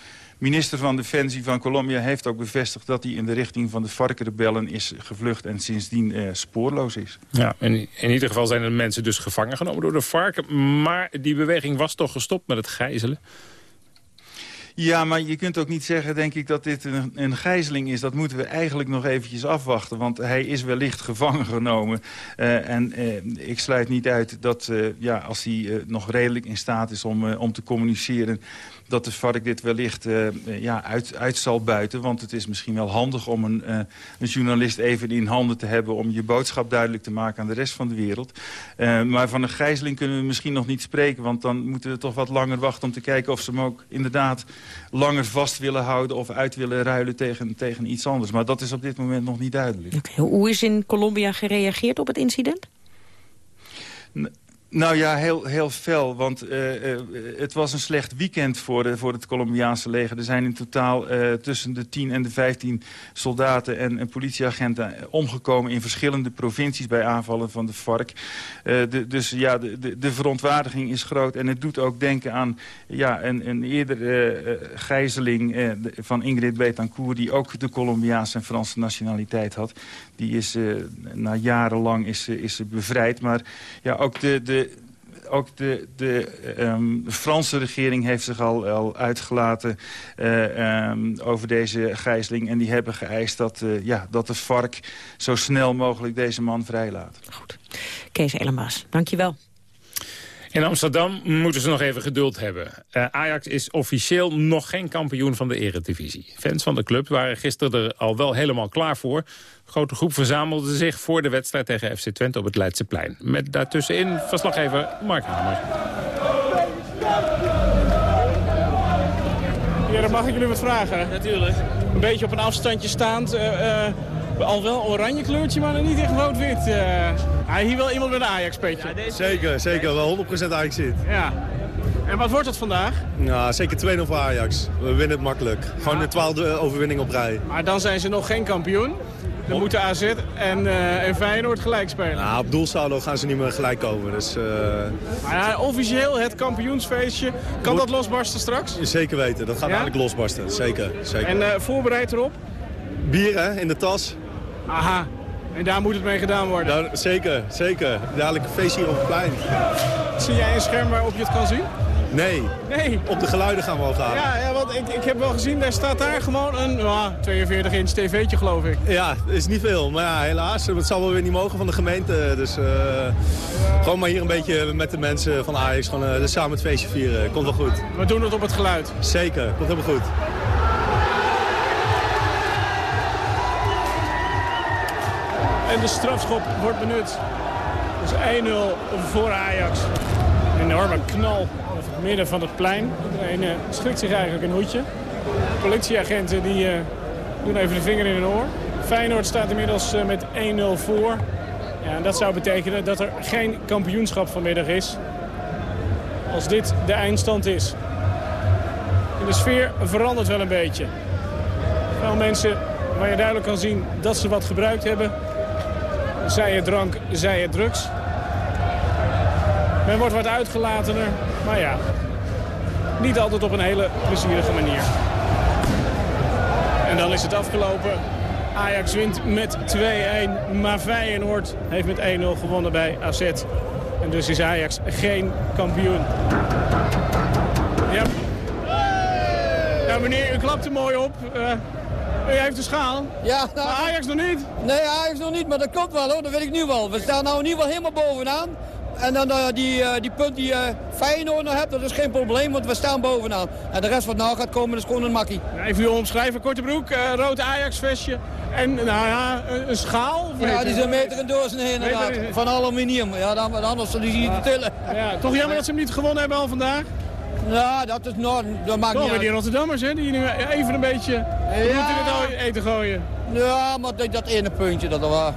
minister van Defensie van Colombia heeft ook bevestigd... dat hij in de richting van de FARC-rebellen is gevlucht... en sindsdien uh, spoorloos is. Ja, en in ieder geval zijn er mensen dus gevangen genomen door de FARC. Maar die beweging was toch gestopt met het gijzelen? Ja, maar je kunt ook niet zeggen, denk ik, dat dit een, een gijzeling is. Dat moeten we eigenlijk nog eventjes afwachten. Want hij is wellicht gevangen genomen. Uh, en uh, ik sluit niet uit dat uh, ja, als hij nog redelijk in staat is om, om te communiceren dat de vark dit wellicht uh, ja, uit, uit zal buiten. Want het is misschien wel handig om een, uh, een, journalist even in handen te hebben... om je boodschap duidelijk te maken aan de rest van de wereld. Uh, maar van een gijzeling kunnen we misschien nog niet spreken... want dan moeten we toch wat langer wachten om te kijken... of ze hem ook inderdaad langer vast willen houden... of uit willen ruilen tegen, tegen iets anders. Maar dat is op dit moment nog niet duidelijk. Okay. Hoe is in Colombia gereageerd op het incident? Nou ja, heel, heel fel, want uh, uh, het was een slecht weekend voor, de, voor het Colombiaanse leger. Er zijn in totaal uh, tussen de 10 en de 15 soldaten en, en politieagenten omgekomen... in verschillende provincies bij aanvallen van de FARC. Dus ja, de, de, de, verontwaardiging is groot en het doet ook denken aan ja, een, een eerdere gijzeling van Ingrid Betancourt... die ook de Colombiaanse en Franse nationaliteit had. Die is na jarenlang is, is bevrijd, maar ja, ook de... de ook de, de um, Franse regering heeft zich al, al uitgelaten uh, um, over deze gijzeling. En die hebben geëist dat, uh, ja, dat de FARC zo snel mogelijk deze man vrijlaat. Goed. Kees Elemaas, dankjewel. In Amsterdam moeten ze nog even geduld hebben. Uh, Ajax is officieel nog geen kampioen van de eredivisie. Fans van de club waren gisteren er al wel helemaal klaar voor. Een grote groep verzamelde zich voor de wedstrijd tegen FC Twente op het Leidseplein. Met daartussenin verslaggever Mark Hamer. Ja, mag ik jullie wat vragen? Natuurlijk. Een beetje op een afstandje staand. Uh, uh, al wel oranje kleurtje, maar niet echt rood-wit. Uh, hij hier wel iemand met een Ajax-petje. Ja, zeker, zeker. Wel 100% Ajax zit. Ja. En wat wordt het vandaag? Nou, zeker 2-0 voor Ajax. We winnen het makkelijk. Gewoon de twaalfde overwinning op rij. Maar dan zijn ze nog geen kampioen. Dan moeten AZ en, uh, en Feyenoord gelijk spelen. Nou, op doelsaldo gaan ze niet meer gelijk komen. Dus, uh... Maar ja, officieel het kampioensfeestje. Kan dat losbarsten straks? Zeker weten. Dat gaat ja? eigenlijk losbarsten. Zeker. zeker. En uh, voorbereid erop? Bier hè, in de tas. Aha. En daar moet het mee gedaan worden? Daar, zeker, zeker. Dadelijk een feest hier op het plein. Zie jij een scherm waarop je het kan zien? Nee. Nee. Op de geluiden gaan we afhalen. Ja, ja want ik, ik heb wel gezien, daar staat daar gewoon een uh, 42 inch tv'tje geloof ik. Ja, is niet veel. Maar ja, helaas. Het zal wel weer niet mogen van de gemeente. Dus uh, ja. gewoon maar hier een beetje met de mensen van Ajax gewoon, uh, samen het feestje vieren. Komt wel goed. We doen het op het geluid. Zeker. Komt helemaal goed. En de strafschop wordt benut. Dus 1-0 voor Ajax. Een enorme knal over het midden van het plein. Iedereen uh, schrikt zich eigenlijk een hoedje. Politieagenten die, uh, doen even de vinger in hun oor. Feyenoord staat inmiddels uh, met 1-0 voor. Ja, en dat zou betekenen dat er geen kampioenschap vanmiddag is. Als dit de eindstand is. De sfeer verandert wel een beetje. Veel mensen waar je duidelijk kan zien dat ze wat gebruikt hebben zij het drank, zij het drugs. Men wordt wat uitgelatener, maar ja, niet altijd op een hele plezierige manier. En dan is het afgelopen. Ajax wint met 2-1, maar Feyenoord heeft met 1-0 gewonnen bij AZ. En dus is Ajax geen kampioen. Ja. Meneer, u klapt er mooi op. Uh, u heeft de schaal. Ja, nou, maar Ajax nog niet? Nee, Ajax nog niet, maar dat komt wel hoor, dat weet ik nu wel. We staan nou in ieder geval helemaal bovenaan. En dan uh, die, uh, die punt die uh, Feyenoord nog hebt, dat is geen probleem, want we staan bovenaan. En de rest wat nou gaat komen, is gewoon een makkie. Even u omschrijven, korte broek, rood Ajax-vestje en nou ja, een, schaal? Ja, die is een meter en doorsnee inderdaad, meter... van aluminium. Ja, dan, anders die zie je te tillen. Ja, toch jammer dat ze hem niet gewonnen hebben al vandaag? Ja, dat is nog, dat maakt niet die Rotterdammers, hè, die nu even een beetje ja. het eten gooien. Ja, maar dat, dat ene puntje, dat, dat,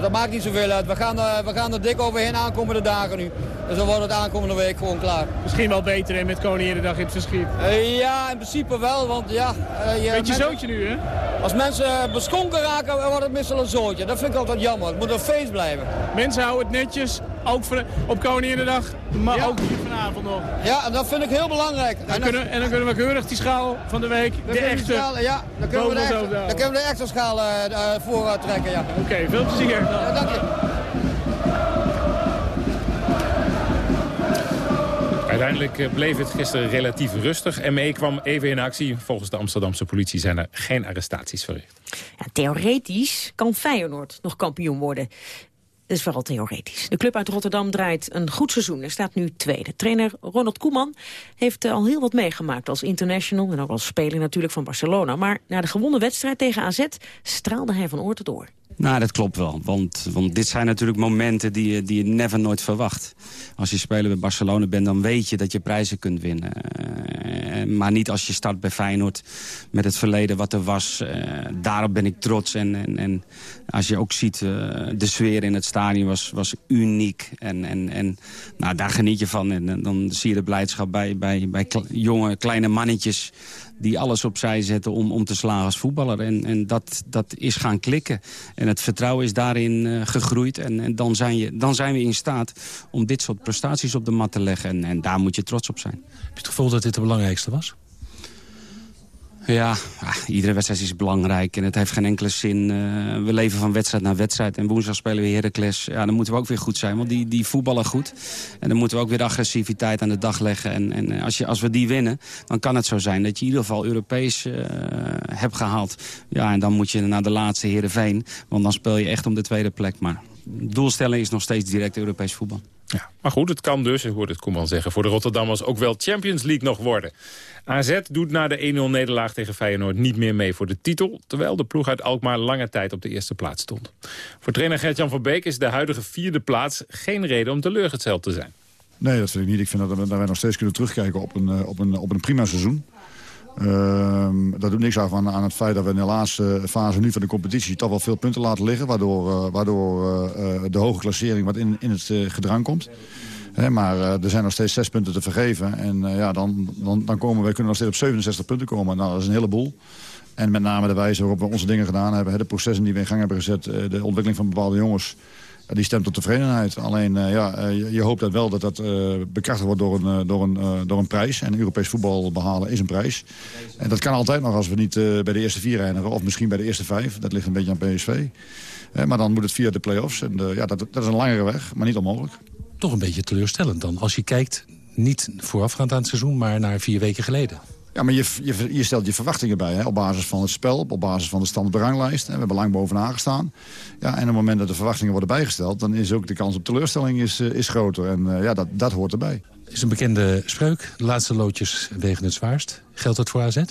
dat maakt niet zoveel uit. We gaan, er, we gaan er dik overheen aankomende dagen nu. Dus dan wordt het aankomende week gewoon klaar. Misschien wel beter hè, met Koninginnedag in het verschiet. Uh, ja, in principe wel, want ja... Uh, je Beetje zootje nu, hè? Als mensen beschonken raken, wordt het meestal een zootje. Dat vind ik altijd jammer. Het moet een feest blijven. Mensen houden het netjes, ook voor, op Koninginnedag, maar ja. ook hier vanavond. nog. Ja, en dat vind ik heel belangrijk. En dan, kunnen, en dan kunnen we keurig die schaal van de week, de echte, schaal, ja, dan kunnen, we de extra, dan kunnen we de extra schaal uh, voor uh, trekken. Ja. Oké, okay, veel plezier. Ja, dank je. Uiteindelijk bleef het gisteren relatief rustig. ME kwam even in actie. Volgens de Amsterdamse politie zijn er geen arrestaties verricht. Ja, theoretisch kan Feyenoord nog kampioen worden. Is vooral theoretisch. De club uit Rotterdam draait een goed seizoen en staat nu tweede. Trainer Ronald Koeman heeft al heel wat meegemaakt als international... en ook als speler natuurlijk van Barcelona. Maar na de gewonnen wedstrijd tegen AZ straalde hij van oor tot oor. Nou, dat klopt wel. Want, want dit zijn natuurlijk momenten die je, die je never nooit verwacht. Als je speler bij Barcelona bent, dan weet je dat je prijzen kunt winnen. Uh, maar niet als je start bij Feyenoord met het verleden wat er was. Uh, daarop ben ik trots. En, en, en als je ook ziet, uh, de sfeer in het stadion was, was uniek. En, en, en nou, daar geniet je van. En dan zie je de blijdschap bij, bij, bij jonge, kleine mannetjes die alles opzij zetten om, om te slagen als voetballer. En, en dat, dat is gaan klikken. En het vertrouwen is daarin uh, gegroeid. En, en dan, zijn je, dan zijn we in staat om dit soort prestaties op de mat te leggen. En, en daar moet je trots op zijn. Heb je het gevoel dat dit de belangrijkste was? Ja, ah, iedere wedstrijd is belangrijk en het heeft geen enkele zin. Uh, we leven van wedstrijd naar wedstrijd en woensdag spelen we Heracles. Ja, dan moeten we ook weer goed zijn, want die, die voetballen goed. En dan moeten we ook weer agressiviteit aan de dag leggen. En, en als, je, als we die winnen, dan kan het zo zijn dat je in ieder geval Europees uh, hebt gehaald. Ja, en dan moet je naar de laatste Heerenveen, want dan speel je echt om de tweede plek. Maar doelstelling is nog steeds direct Europees voetbal. Ja, maar goed, het kan dus, ik hoorde het Koeman zeggen... voor de Rotterdammers ook wel Champions League nog worden. AZ doet na de 1-0-nederlaag tegen Feyenoord niet meer mee voor de titel... terwijl de ploeg uit Alkmaar lange tijd op de eerste plaats stond. Voor trainer Gert-Jan van Beek is de huidige vierde plaats... geen reden om teleurgesteld te zijn. Nee, dat vind ik niet. Ik vind dat, we, dat wij nog steeds kunnen terugkijken op een, op een, op een prima seizoen. Uh, dat doet niks af aan, aan, het feit dat we in de laatste fase nu van de competitie... toch wel veel punten laten liggen. Waardoor, uh, waardoor uh, de hoge klassering wat in, in het gedrang komt. Maar er zijn nog steeds zes punten te vergeven. En ja, dan, dan, dan komen we, kunnen nog steeds op 67 punten komen. Nou, dat is een heleboel. En met name de wijze waarop we onze dingen gedaan hebben. de processen die we in gang hebben gezet. de ontwikkeling van bepaalde jongens die stemt tot tevredenheid. Alleen uh, ja, uh, je, hoopt dat wel dat dat uh, bekrachtigd wordt door een, door, een, door een prijs. En Europees voetbal behalen is een prijs. En dat kan altijd nog als we niet bij de eerste vier eindigen. Of misschien bij de eerste vijf. Dat ligt een beetje aan PSV. maar dan moet het via de play-offs. En ja, dat, dat is een langere weg, maar niet onmogelijk. Toch een beetje teleurstellend dan. Als je kijkt, niet voorafgaand aan het seizoen, maar naar vier weken geleden. Ja, maar je, je, je, stelt je verwachtingen bij hè, op basis van het spel, op basis van de stand beranglijst. We hebben lang bovenaan gestaan. Ja, en op het moment dat de verwachtingen worden bijgesteld... dan is ook de kans op teleurstelling is, is groter. En uh, ja, dat, dat hoort erbij. is een bekende spreuk. De laatste loodjes wegen het zwaarst. Geldt dat voor AZ?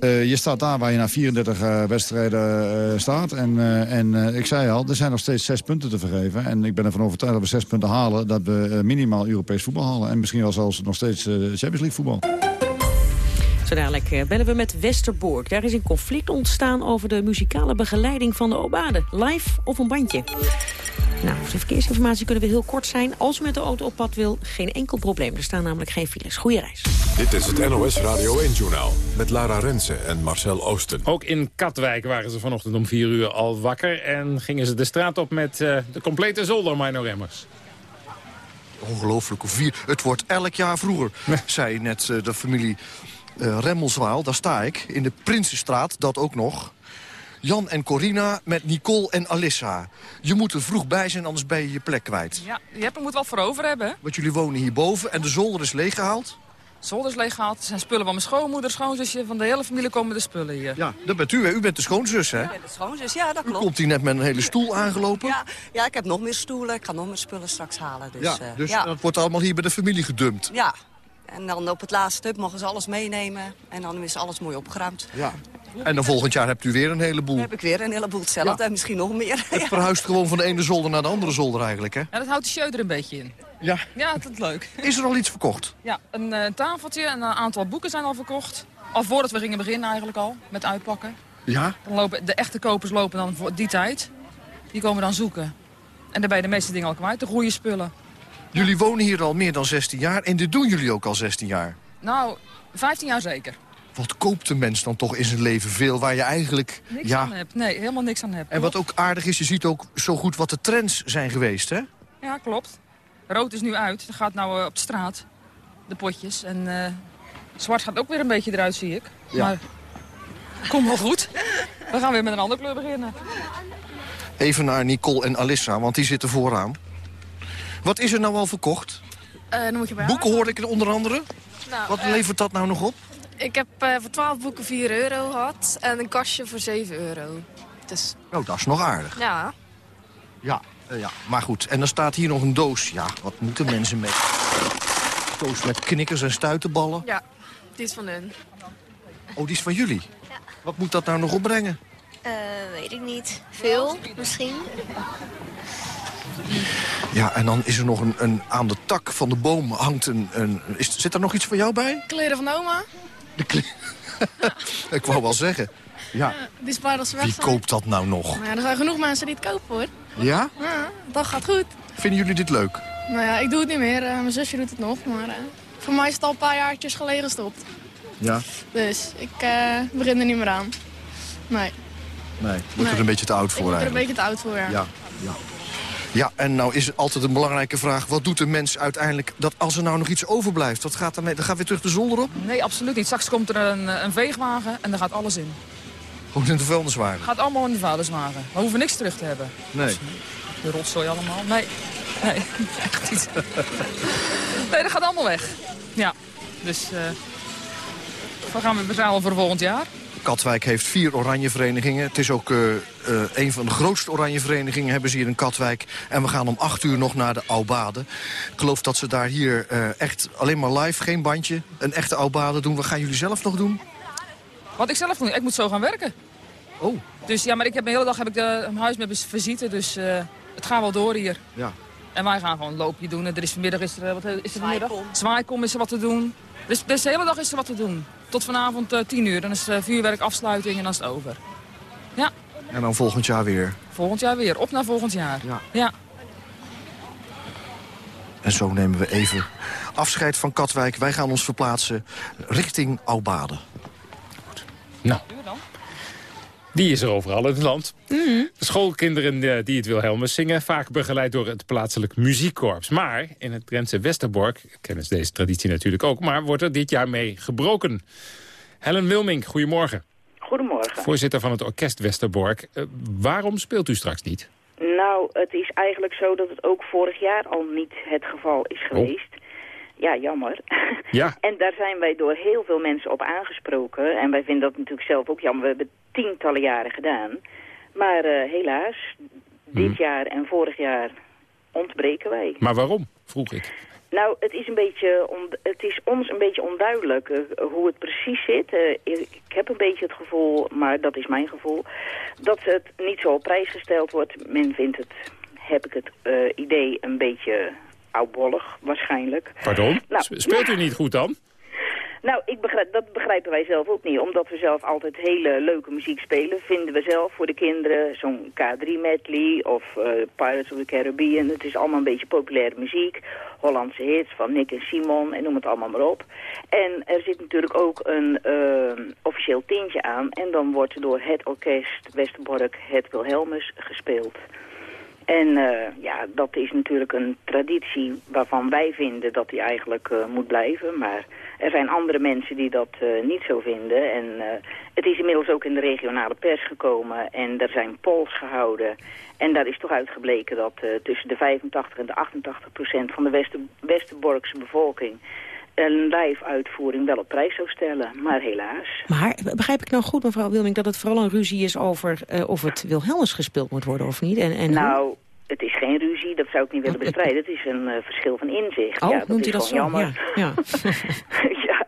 Uh, je staat daar waar je na 34 uh, wedstrijden uh, staat. En, en ik zei al, er zijn nog steeds zes punten te vergeven. En ik ben ervan overtuigd dat we zes punten halen... dat we minimaal Europees voetbal halen. En misschien wel zelfs nog steeds Champions League voetbal. Zo dadelijk eh, bellen we met Westerbork. Daar is een conflict ontstaan over de muzikale begeleiding van de Obade. Live of een bandje. Nou, voor de verkeersinformatie kunnen we heel kort zijn. Als u met de auto op pad wil, geen enkel probleem. Er staan namelijk geen files. Goeie reis. Dit is het NOS Radio 1-journaal met Lara Rensen en Marcel Oosten. Ook in Katwijk waren ze vanochtend om 4 uur al wakker... en gingen ze de straat op met uh, de complete zolder, Mino Remmers. Ongelooflijke vier. Het wordt elk jaar vroeger, zei net uh, de familie uh, Remmelswaal, daar sta ik, in de Prinsenstraat, dat ook nog. Jan en Corina met Nicole en Alissa. Je moet er vroeg bij zijn, anders ben je je plek kwijt. Ja, je hebt er moet wel voor over hebben. Want jullie wonen hierboven en de zolder is leeggehaald? De zolder is leeggehaald. Er zijn spullen van mijn schoonmoeder, schoonzusje. Van de hele familie komen de spullen hier. Ja, dat bent u, hè? U bent de schoonzus, hè? Ja, de schoonzus, ja, dat klopt. U komt hier net met een hele stoel aangelopen? Ja, ja ik heb nog meer stoelen. Ik ga nog meer spullen straks halen. Dus, ja, dus uh, dat wordt allemaal hier bij de familie gedumpt? Ja, en dan op het laatste stuk mogen ze alles meenemen. En dan is alles mooi opgeruimd. Ja. En dan volgend jaar hebt u weer een heleboel. Dan heb ik weer een heleboel hetzelfde en misschien nog meer. Het verhuist gewoon van de ene zolder naar de andere zolder eigenlijk, hè? Ja, dat houdt de show er een beetje in. Ja. Ja, dat is leuk. Is er al iets verkocht? Ja, een uh, tafeltje en een aantal boeken zijn al verkocht. Al voordat we gingen beginnen eigenlijk al, met uitpakken. Ja? Dan lopen, de echte kopers lopen dan voor die tijd. Die komen dan zoeken. En daarbij de meeste dingen al kwijt, de goede spullen. Jullie wonen hier al meer dan 16 jaar en dit doen jullie ook al 16 jaar? Nou, 15 jaar zeker. Wat koopt een mens dan toch in zijn leven veel waar je eigenlijk... Niks ja, aan hebt. Nee, helemaal niks aan hebt. En wat ook aardig is, je ziet ook zo goed wat de trends zijn geweest, hè? Ja, klopt. Rood is nu uit. Dat gaat nou uh, op de straat. de potjes. En eh, zwart gaat ook weer een beetje eruit, zie ik. Ja. Maar komt wel goed. We gaan weer met een andere kleur beginnen. Even naar Nicole en Alissa, want die zitten vooraan. Wat is er nou al verkocht? Eh, dan moet je bij Boeken hoorde ik onder andere. Nou, Wat eh, levert dat nou nog op? Ik heb eh, voor 12 boeken 4 euro gehad en een kastje voor 7 euro. Dus Oh, dat is nog aardig. ja, Ja, ja, maar goed. En dan staat hier nog een doos. Ja, wat moeten mensen met? Een doos met knikkers en stuitenballen. ja, die is van hun. Oh, die is van jullie? Wat moet dat nou nog opbrengen? Eh, weet ik niet. Veel, misschien. Ja, en dan is er nog een, een aan de tak van de boom hangt een... een is, zit er nog iets voor jou bij? Kleren van oma, Ik wou wel zeggen. Ja, die ze weg wie koopt dat nou nog? Nou ja, er zijn genoeg mensen die het kopen hoor. Ja? Ja, dat gaat goed. Vinden jullie dit leuk? Nou ja, ik doe het niet meer. eh, mijn zusje doet het nog. Maar eh, voor mij is het al een paar jaartjes geleden gestopt. Ja. Dus ik eh, begin er niet meer aan. Nee, Nee, wordt er Nee. een beetje te oud ik voor ben er een eigenlijk. beetje te oud voor. Ja. Ja, ja. Ja, en nou is het altijd een belangrijke vraag... wat doet de mens uiteindelijk dat als er nou nog iets overblijft? Wat gaat daarmee? Dan gaat weer terug de zolder op? Nee, absoluut niet. Straks komt er een, eh, een veegwagen en daar gaat alles in. Gewoon in de vuilniswagen? Gaat allemaal in de vuilniswagen. We hoeven niks terug te hebben. Nee. De rotzooi allemaal. Nee, nee, echt niet. Nee, dat gaat allemaal weg. Ja, dus eh we gaan weer bezalen voor volgend jaar. Katwijk heeft vier oranje verenigingen. Het is ook eh, eh, een van de grootste oranje verenigingen hebben ze hier in Katwijk. En we gaan om acht uur nog naar de Aubade. Ik geloof dat ze daar hier eh, echt alleen maar live, geen bandje, een echte Aubade doen. Wat gaan jullie zelf nog doen? Wat ik zelf moet, ik moet zo gaan werken. Oh. Dus ja, maar ik heb de hele dag heb ik de, mijn huis met visite, dus eh, het gaat wel door hier. Ja. En wij gaan gewoon een loopje doen. En er is vanmiddag is er, wat is er vanmiddag? Zwaaikom is er wat te doen. Dus, dus de hele dag is er wat te doen. Tot vanavond eh, tien uur. Dan is uh, vuurwerk afsluiting en dan is het over. Ja, En dan volgend jaar weer. volgend jaar weer. Op naar volgend jaar. Ja. ja. En zo nemen we even afscheid van Katwijk. Wij gaan ons verplaatsen richting Aubade. Nou, die is er overal in het land. Schoolkinderen eh, die het Wilhelmus zingen, vaak begeleid door het plaatselijk muziekkorps. Maar in het Drentse Westerbork, kennen ze deze traditie natuurlijk ook, maar wordt er dit jaar mee gebroken. Helen Wilming, goedemorgen. Goedemorgen. Voorzitter van het orkest Westerbork. Eh, waarom speelt u straks niet? Nou, het is eigenlijk zo dat het ook vorig jaar al niet het geval is geweest. Ja, jammer. Ja. en daar zijn wij door heel veel mensen op aangesproken. En wij vinden dat natuurlijk zelf ook jammer. We hebben tientallen jaren gedaan. Maar eh, helaas, dit jaar en vorig jaar ontbreken wij. Maar waarom, vroeg ik. Nou, het is, een beetje het is ons een beetje onduidelijk eh, hoe het precies zit. Eh, ik heb een beetje het gevoel, maar dat is mijn gevoel, dat het niet zo op prijs gesteld wordt. Men vindt het, heb ik het idee, een beetje oudbollig waarschijnlijk. Pardon? Nou, Speelt u niet goed dan? Nou, ik begrijp, dat begrijpen wij zelf ook niet. Omdat we zelf altijd hele leuke muziek spelen, vinden we zelf voor de kinderen zo'n K3-medley of eh, Pirates of the Caribbean. Het is allemaal een beetje populaire muziek. Hollandse hits van Nick en Simon en noem het allemaal maar op. En er zit natuurlijk ook een eh, officieel tintje aan. En dan wordt door het orkest Westerbork het Wilhelmus gespeeld. En eh, ja, dat is natuurlijk een traditie waarvan wij vinden dat die eigenlijk eh, moet blijven. Maar er zijn andere mensen die dat eh, niet zo vinden. En het is inmiddels ook in de regionale pers gekomen en er zijn polls gehouden. En daar is toch uitgebleken dat tussen de 85 en de 88 procent van de Wester bevolking een live uitvoering wel op prijs zou stellen. Maar helaas. Maar begrijp ik nou goed, mevrouw Wilming, dat het vooral een ruzie is over eh, of het Wilhelmus gespeeld moet worden of niet? En, en hoe? nou, het is geen ruzie, dat zou ik niet willen bestrijden. Het is een eh, verschil van inzicht. Oh, ja, dat noemt is u dat zo? jammer. Ja. ja. ja.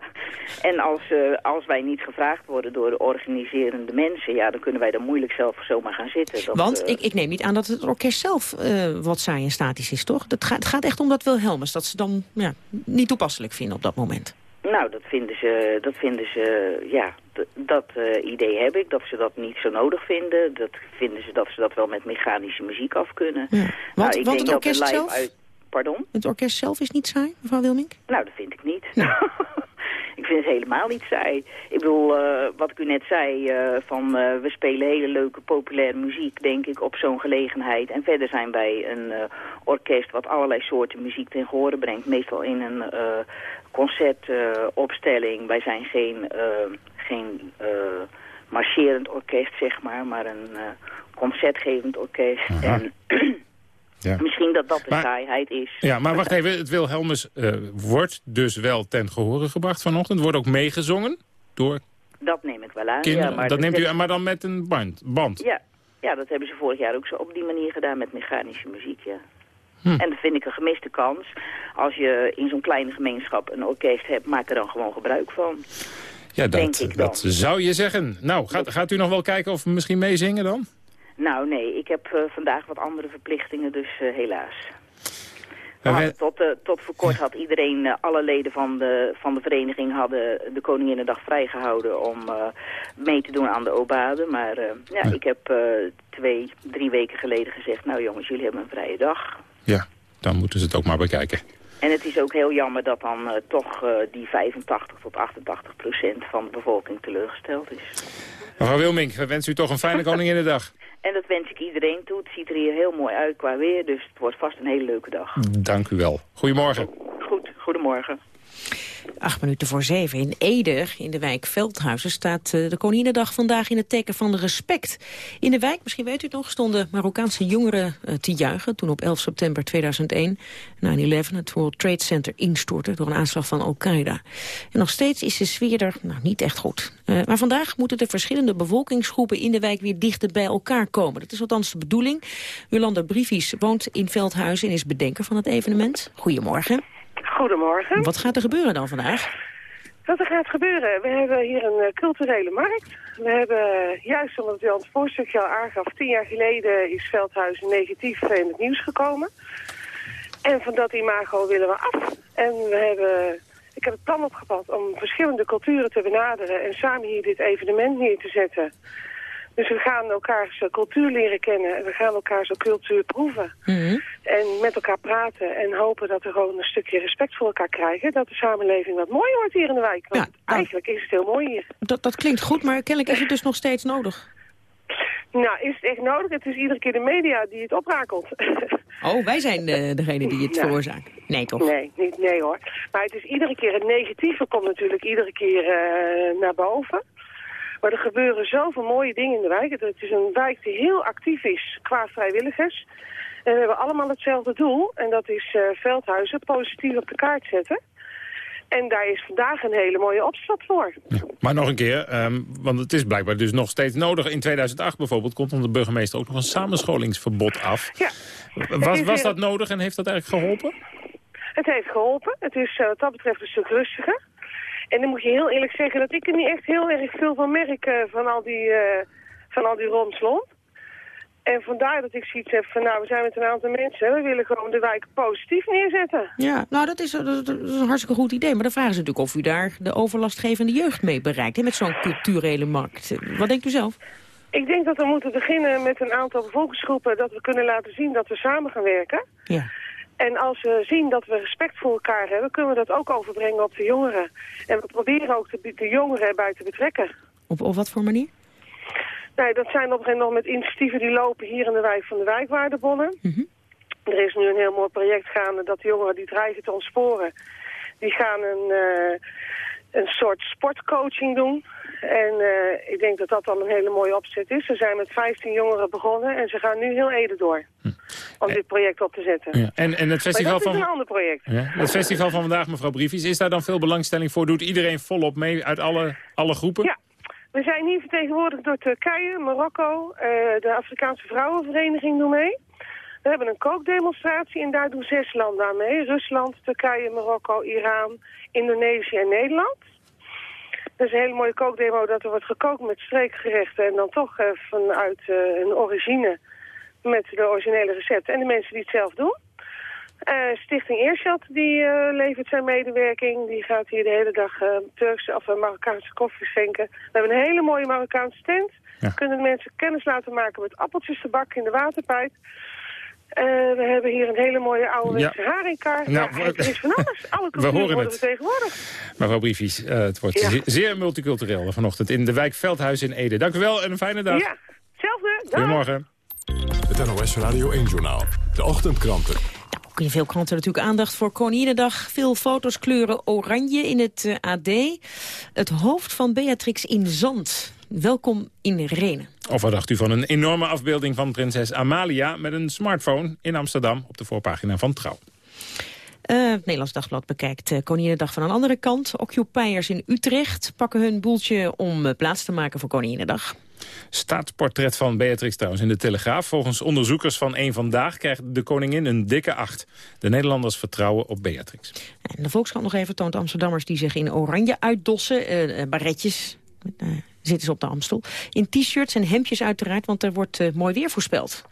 En als, eh, als wij niet gevraagd worden door de organiserende mensen... ja, dan kunnen wij er moeilijk zelf zomaar gaan zitten. Dat, Want eh, ik, ik neem niet aan dat het orkest zelf eh, wat saai en statisch is, toch? Het gaat, het gaat echt om dat Wilhelmus, dat ze dan ja, niet toepasselijk vinden op dat moment. Nou, dat vinden ze, dat vinden ze, ja, dat idee heb ik. Dat ze dat niet zo nodig vinden. Dat vinden ze dat ze dat wel met mechanische muziek af kunnen. Want, nou, ik want denk het dat orkest zelf? Uit... Pardon? Het orkest zelf is niet saai, mevrouw Wilming? Nou, dat vind ik niet. ik vind het helemaal niet saai. Ik bedoel, eh, wat ik u net zei, eh, van we spelen hele leuke populaire muziek, denk ik, op zo'n gelegenheid. En verder zijn wij een orkest wat allerlei soorten muziek ten gehore brengt. Meestal in een concertopstelling. wij zijn geen, geen marcherend orkest, zeg maar, maar een concertgevend orkest. En ja. Misschien dat dat de maar, saaiheid is. Ja, maar wacht even. Het Wilhelmus uh, wordt dus wel ten gehore gebracht vanochtend. Wordt ook meegezongen door Dat neem ik wel aan. Ja, maar dat neemt u, maar dan met een band? band. Ja. ja, dat hebben ze vorig jaar ook zo op die manier gedaan met mechanische muziek, ja. Hm. En dat vind ik een gemiste kans. Als je in zo'n kleine gemeenschap een orkest hebt, maak er dan gewoon gebruik van. Ja, dat, dat zou je zeggen. Nou, gaat, gaat u nog wel kijken of we misschien meezingen dan? Nou nee, ik heb uh, vandaag wat andere verplichtingen, dus uh, helaas. Tot, uh, tot voor kort had iedereen, alle leden van de, van de vereniging hadden de Koninginnedag vrijgehouden om mee te doen aan de Obade. Maar ja, ik heb twee, drie weken geleden gezegd, nou jongens, jullie hebben een vrije dag. Ja, dan moeten ze het ook maar bekijken. En het is ook heel jammer dat dan toch die 85 tot 88 procent van de bevolking teleurgesteld is. Mevrouw Wilming, we wensen u toch een fijne Koninginnedag. En dat wens ik iedereen toe. Het ziet er hier heel mooi uit qua weer, dus het wordt vast een hele leuke dag. Dank u wel. Goedemorgen. Goed, goedemorgen. Acht minuten voor zeven. In Ede, in de wijk Veldhuizen, staat eh, de Koninginnedag vandaag in het teken van respect. In de wijk, misschien weet u het nog, stonden Marokkaanse jongeren eh, te juichen... toen op 11 september 2001 9-11 het World Trade Center instortte... door een aanslag van Al-Qaeda. En nog steeds is de sfeer er nou, niet echt goed. Uh, maar vandaag moeten de verschillende bevolkingsgroepen in de wijk... weer dichter bij elkaar komen. Dat is althans de bedoeling. Jolanda Briefies woont in Veldhuizen en is bedenker van het evenement. Goedemorgen. Goedemorgen. Wat gaat er gebeuren dan vandaag? Wat er gaat gebeuren? We hebben hier een uh, culturele markt. We hebben, juist omdat u al het voorstukje al aangaf... tien jaar geleden is Veldhuizen negatief in het nieuws gekomen. En van dat imago willen we af. En we hebben, ik heb het plan opgepakt om verschillende culturen te benaderen... en samen hier dit evenement neer te zetten... Dus we gaan elkaars cultuur leren kennen en we gaan elkaars cultuur proeven. Mhm. En met elkaar praten en hopen dat we gewoon een stukje respect voor elkaar krijgen. Dat de samenleving wat mooier wordt hier in de wijk. Want eigenlijk is het heel mooi hier. Dat, dat klinkt goed, maar kennelijk is het dus nog steeds nodig. Nou, is het echt nodig? Het is iedere keer de media die het oprakelt. Oh, wij zijn de, degene die het veroorzaakt. Nee, toch? Nee, niet, nee hoor. Maar het is iedere keer het negatieve komt natuurlijk iedere keer uh, naar boven. Maar er gebeuren zoveel mooie dingen in de wijk. Het is een wijk die heel actief is qua vrijwilligers. En we hebben allemaal hetzelfde doel. En dat is uh, Veldhuizen positief op de kaart zetten. En daar is vandaag een hele mooie opstap voor. maar nog een keer, um, want het is blijkbaar dus nog steeds nodig. In 2008 bijvoorbeeld komt onder de burgemeester ook nog een samenscholingsverbod af. Ja. Was, was dat nodig en heeft dat eigenlijk geholpen? Het heeft geholpen. Het is uh, wat dat betreft een stuk rustiger. En dan moet je heel eerlijk zeggen dat ik er niet echt heel erg veel van merk uh, van al die, uh, van al die romslomp. En vandaar dat ik zoiets heb van, nou, we zijn met een aantal mensen, we willen gewoon de wijk positief neerzetten. Ja, nou, dat is, dat is een hartstikke goed idee. Maar dan vragen ze natuurlijk of u daar de overlastgevende jeugd mee bereikt, hè, met zo'n culturele markt. Wat denkt u zelf? Ik denk dat we moeten beginnen met een aantal bevolkingsgroepen, dat we kunnen laten zien dat we samen gaan werken. Ja. En als we zien dat we respect voor elkaar hebben, kunnen we dat ook overbrengen op de jongeren. En we proberen ook de, de jongeren erbij te betrekken. Op, op wat voor manier? Nee, dat zijn op een gegeven moment initiatieven die lopen hier in de wijk van de wijkwaardebonnen. Mhm. Er is nu een heel mooi project gaande dat de jongeren die dreigen te ontsporen, die gaan een, uh, een soort sportcoaching doen. En uh, ik denk dat dat al een hele mooie opzet is. Ze zijn met 15 jongeren begonnen en ze gaan nu heel Ede door. Hm. Om dit project op te zetten. Ja. En, en het festival dat van... is een ander project. Ja. Het festival van vandaag, mevrouw Briefies, is daar dan veel belangstelling voor? Doet iedereen volop mee uit alle, alle groepen? Ja. We zijn hier vertegenwoordigd door Turkije, Marokko, uh, de Afrikaanse Vrouwenvereniging doen mee. We hebben een kookdemonstratie en daar doen zes landen aan mee. Rusland, Turkije, Marokko, Iran, Indonesië en Nederland. Dat is een hele mooie kookdemo dat er wordt gekookt met streekgerechten... en dan toch uh, vanuit uh, een origine met de originele recepten. En de mensen die het zelf doen. Uh, Stichting Eerschat die levert zijn medewerking. Die gaat hier de hele dag Turkse of Marokkaanse koffie schenken. We hebben een hele mooie Marokkaanse tent. Ja. Kunnen de mensen kennis laten maken met appeltjes te bakken in de waterpijp. Eh, we hebben hier een hele mooie ouderwetse Ja. haringkaart. Nou, ja, er is van alles. Alle we culturen horen worden het. vertegenwoordigd. Mevrouw Briefies, eh, het wordt Ja. zeer multicultureel vanochtend in de wijk Veldhuis in Ede. Dank u wel en een fijne dag. Ja, hetzelfde. Dag. Goedemorgen. Het NOS Radio 1-journaal. De ochtendkranten. Ook in veel kranten natuurlijk aandacht voor Koninginnedag. Veel foto's kleuren oranje in het eh, AD. Het hoofd van Beatrix in zand. Welkom in Renen. Of wat dacht u van een enorme afbeelding van prinses Amalia... met een smartphone in Amsterdam op de voorpagina van Trouw. Eh, het Nederlands Dagblad bekijkt uh, Koninginnedag van een andere kant. Occupiers in Utrecht pakken hun boeltje om eh, plaats te maken voor Koninginnedag. Staatsportret van Beatrix trouwens in de Telegraaf. Volgens onderzoekers van Eén Vandaag krijgt de koningin een dikke acht. De Nederlanders vertrouwen op Beatrix. En de Volkskrant nog even toont Amsterdammers die zich in oranje uitdossen. baretjes, zitten ze op de Amstel. In t-shirts en hemdjes uiteraard, want er wordt eh, mooi weer voorspeld.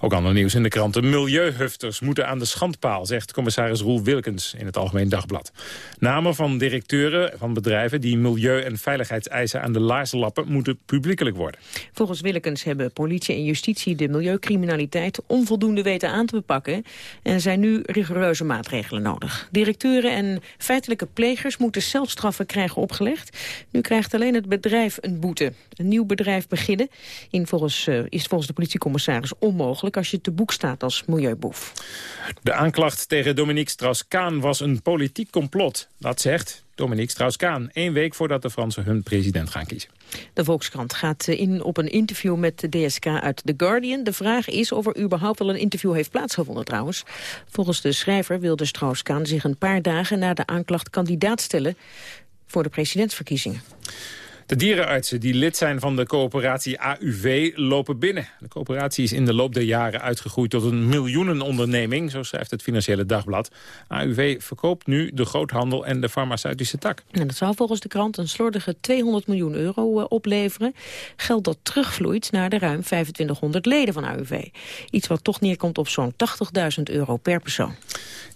Ook ander nieuws in de kranten. Milieuhufters moeten aan de schandpaal, zegt commissaris Roel Wilkens in het Algemeen Dagblad. Namen van directeuren van bedrijven die milieu- en veiligheidseisen aan de laars lappen moeten publiekelijk worden. Volgens Willekens hebben politie en justitie de milieucriminaliteit onvoldoende weten aan te bepakken en zijn nu rigoureuze maatregelen nodig. Directeuren en feitelijke plegers moeten zelfstraffen krijgen opgelegd. Nu krijgt alleen het bedrijf een boete. Een nieuw bedrijf beginnen in volgens, uh, is volgens de politiecommissaris onmogelijk als je te boek staat als milieuboef. De aanklacht tegen Dominique Strauss-Kaan was een politiek complot. Dat zegt Dominique Strauss-Kaan, één week voordat de Fransen hun president gaan kiezen. De Volkskrant gaat in op een interview met de DSK uit The Guardian. De vraag is of er überhaupt wel een interview heeft plaatsgevonden trouwens. Volgens de schrijver wilde Strauss-Kaan zich een paar dagen na de aanklacht kandidaat stellen voor de presidentsverkiezingen. De dierenartsen die lid zijn van de coöperatie AUV lopen binnen. De coöperatie is in de loop der jaren uitgegroeid tot een miljoenenonderneming, zo schrijft het Financiële Dagblad. AUV verkoopt nu de groothandel en de farmaceutische tak. En dat zou volgens de krant een slordige 200 miljoen euro uh, opleveren. Geld dat terugvloeit naar de ruim 2500 leden van AUV. Iets wat toch neerkomt op zo'n 80.000 euro per persoon.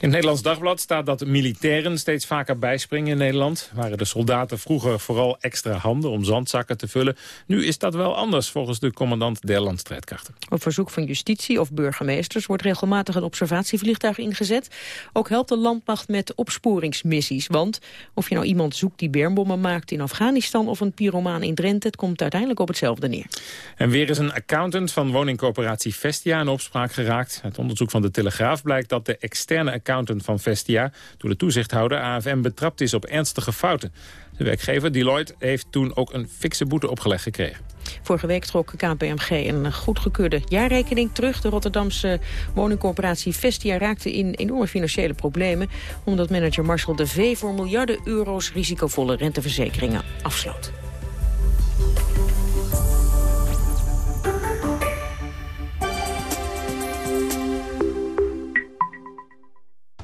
In het Nederlands Dagblad staat dat militairen steeds vaker bijspringen in Nederland. Waren de soldaten vroeger vooral extra handen om zandzakken te vullen. Nu is dat wel anders volgens de commandant der landstrijdkrachten. Op verzoek van justitie of burgemeesters wordt regelmatig een observatievliegtuig ingezet. Ook helpt de landmacht met opsporingsmissies. Want of je nou iemand zoekt die bermbommen maakt in Afghanistan of een pyromaan in Drenthe, het komt uiteindelijk op hetzelfde neer. En weer is een accountant van woningcoöperatie Vestia in opspraak geraakt. Uit onderzoek van de Telegraaf blijkt dat de externe accountant van Vestia door de toezichthouder AFM betrapt is op ernstige fouten. De werkgever Deloitte heeft toen ook een fikse boete opgelegd gekregen. Vorige week trok KPMG een goedgekeurde jaarrekening terug. De Rotterdamse woningcorporatie Vestia raakte in enorme financiële problemen... omdat manager Marcel de V voor miljarden euro's risicovolle renteverzekeringen afsloot.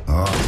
Oh,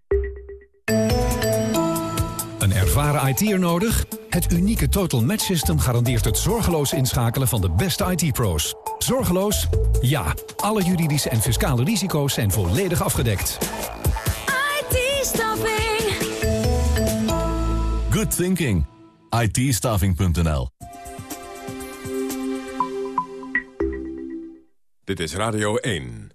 Een ervaren IT'er nodig? Het unieke Total Match System garandeert het zorgeloos inschakelen van de beste IT-pro's. Zorgeloos? Ja. Alle juridische en fiscale risico's zijn volledig afgedekt. IT-staffing. Good thinking. IT-staffing.nl Dit is Radio 1.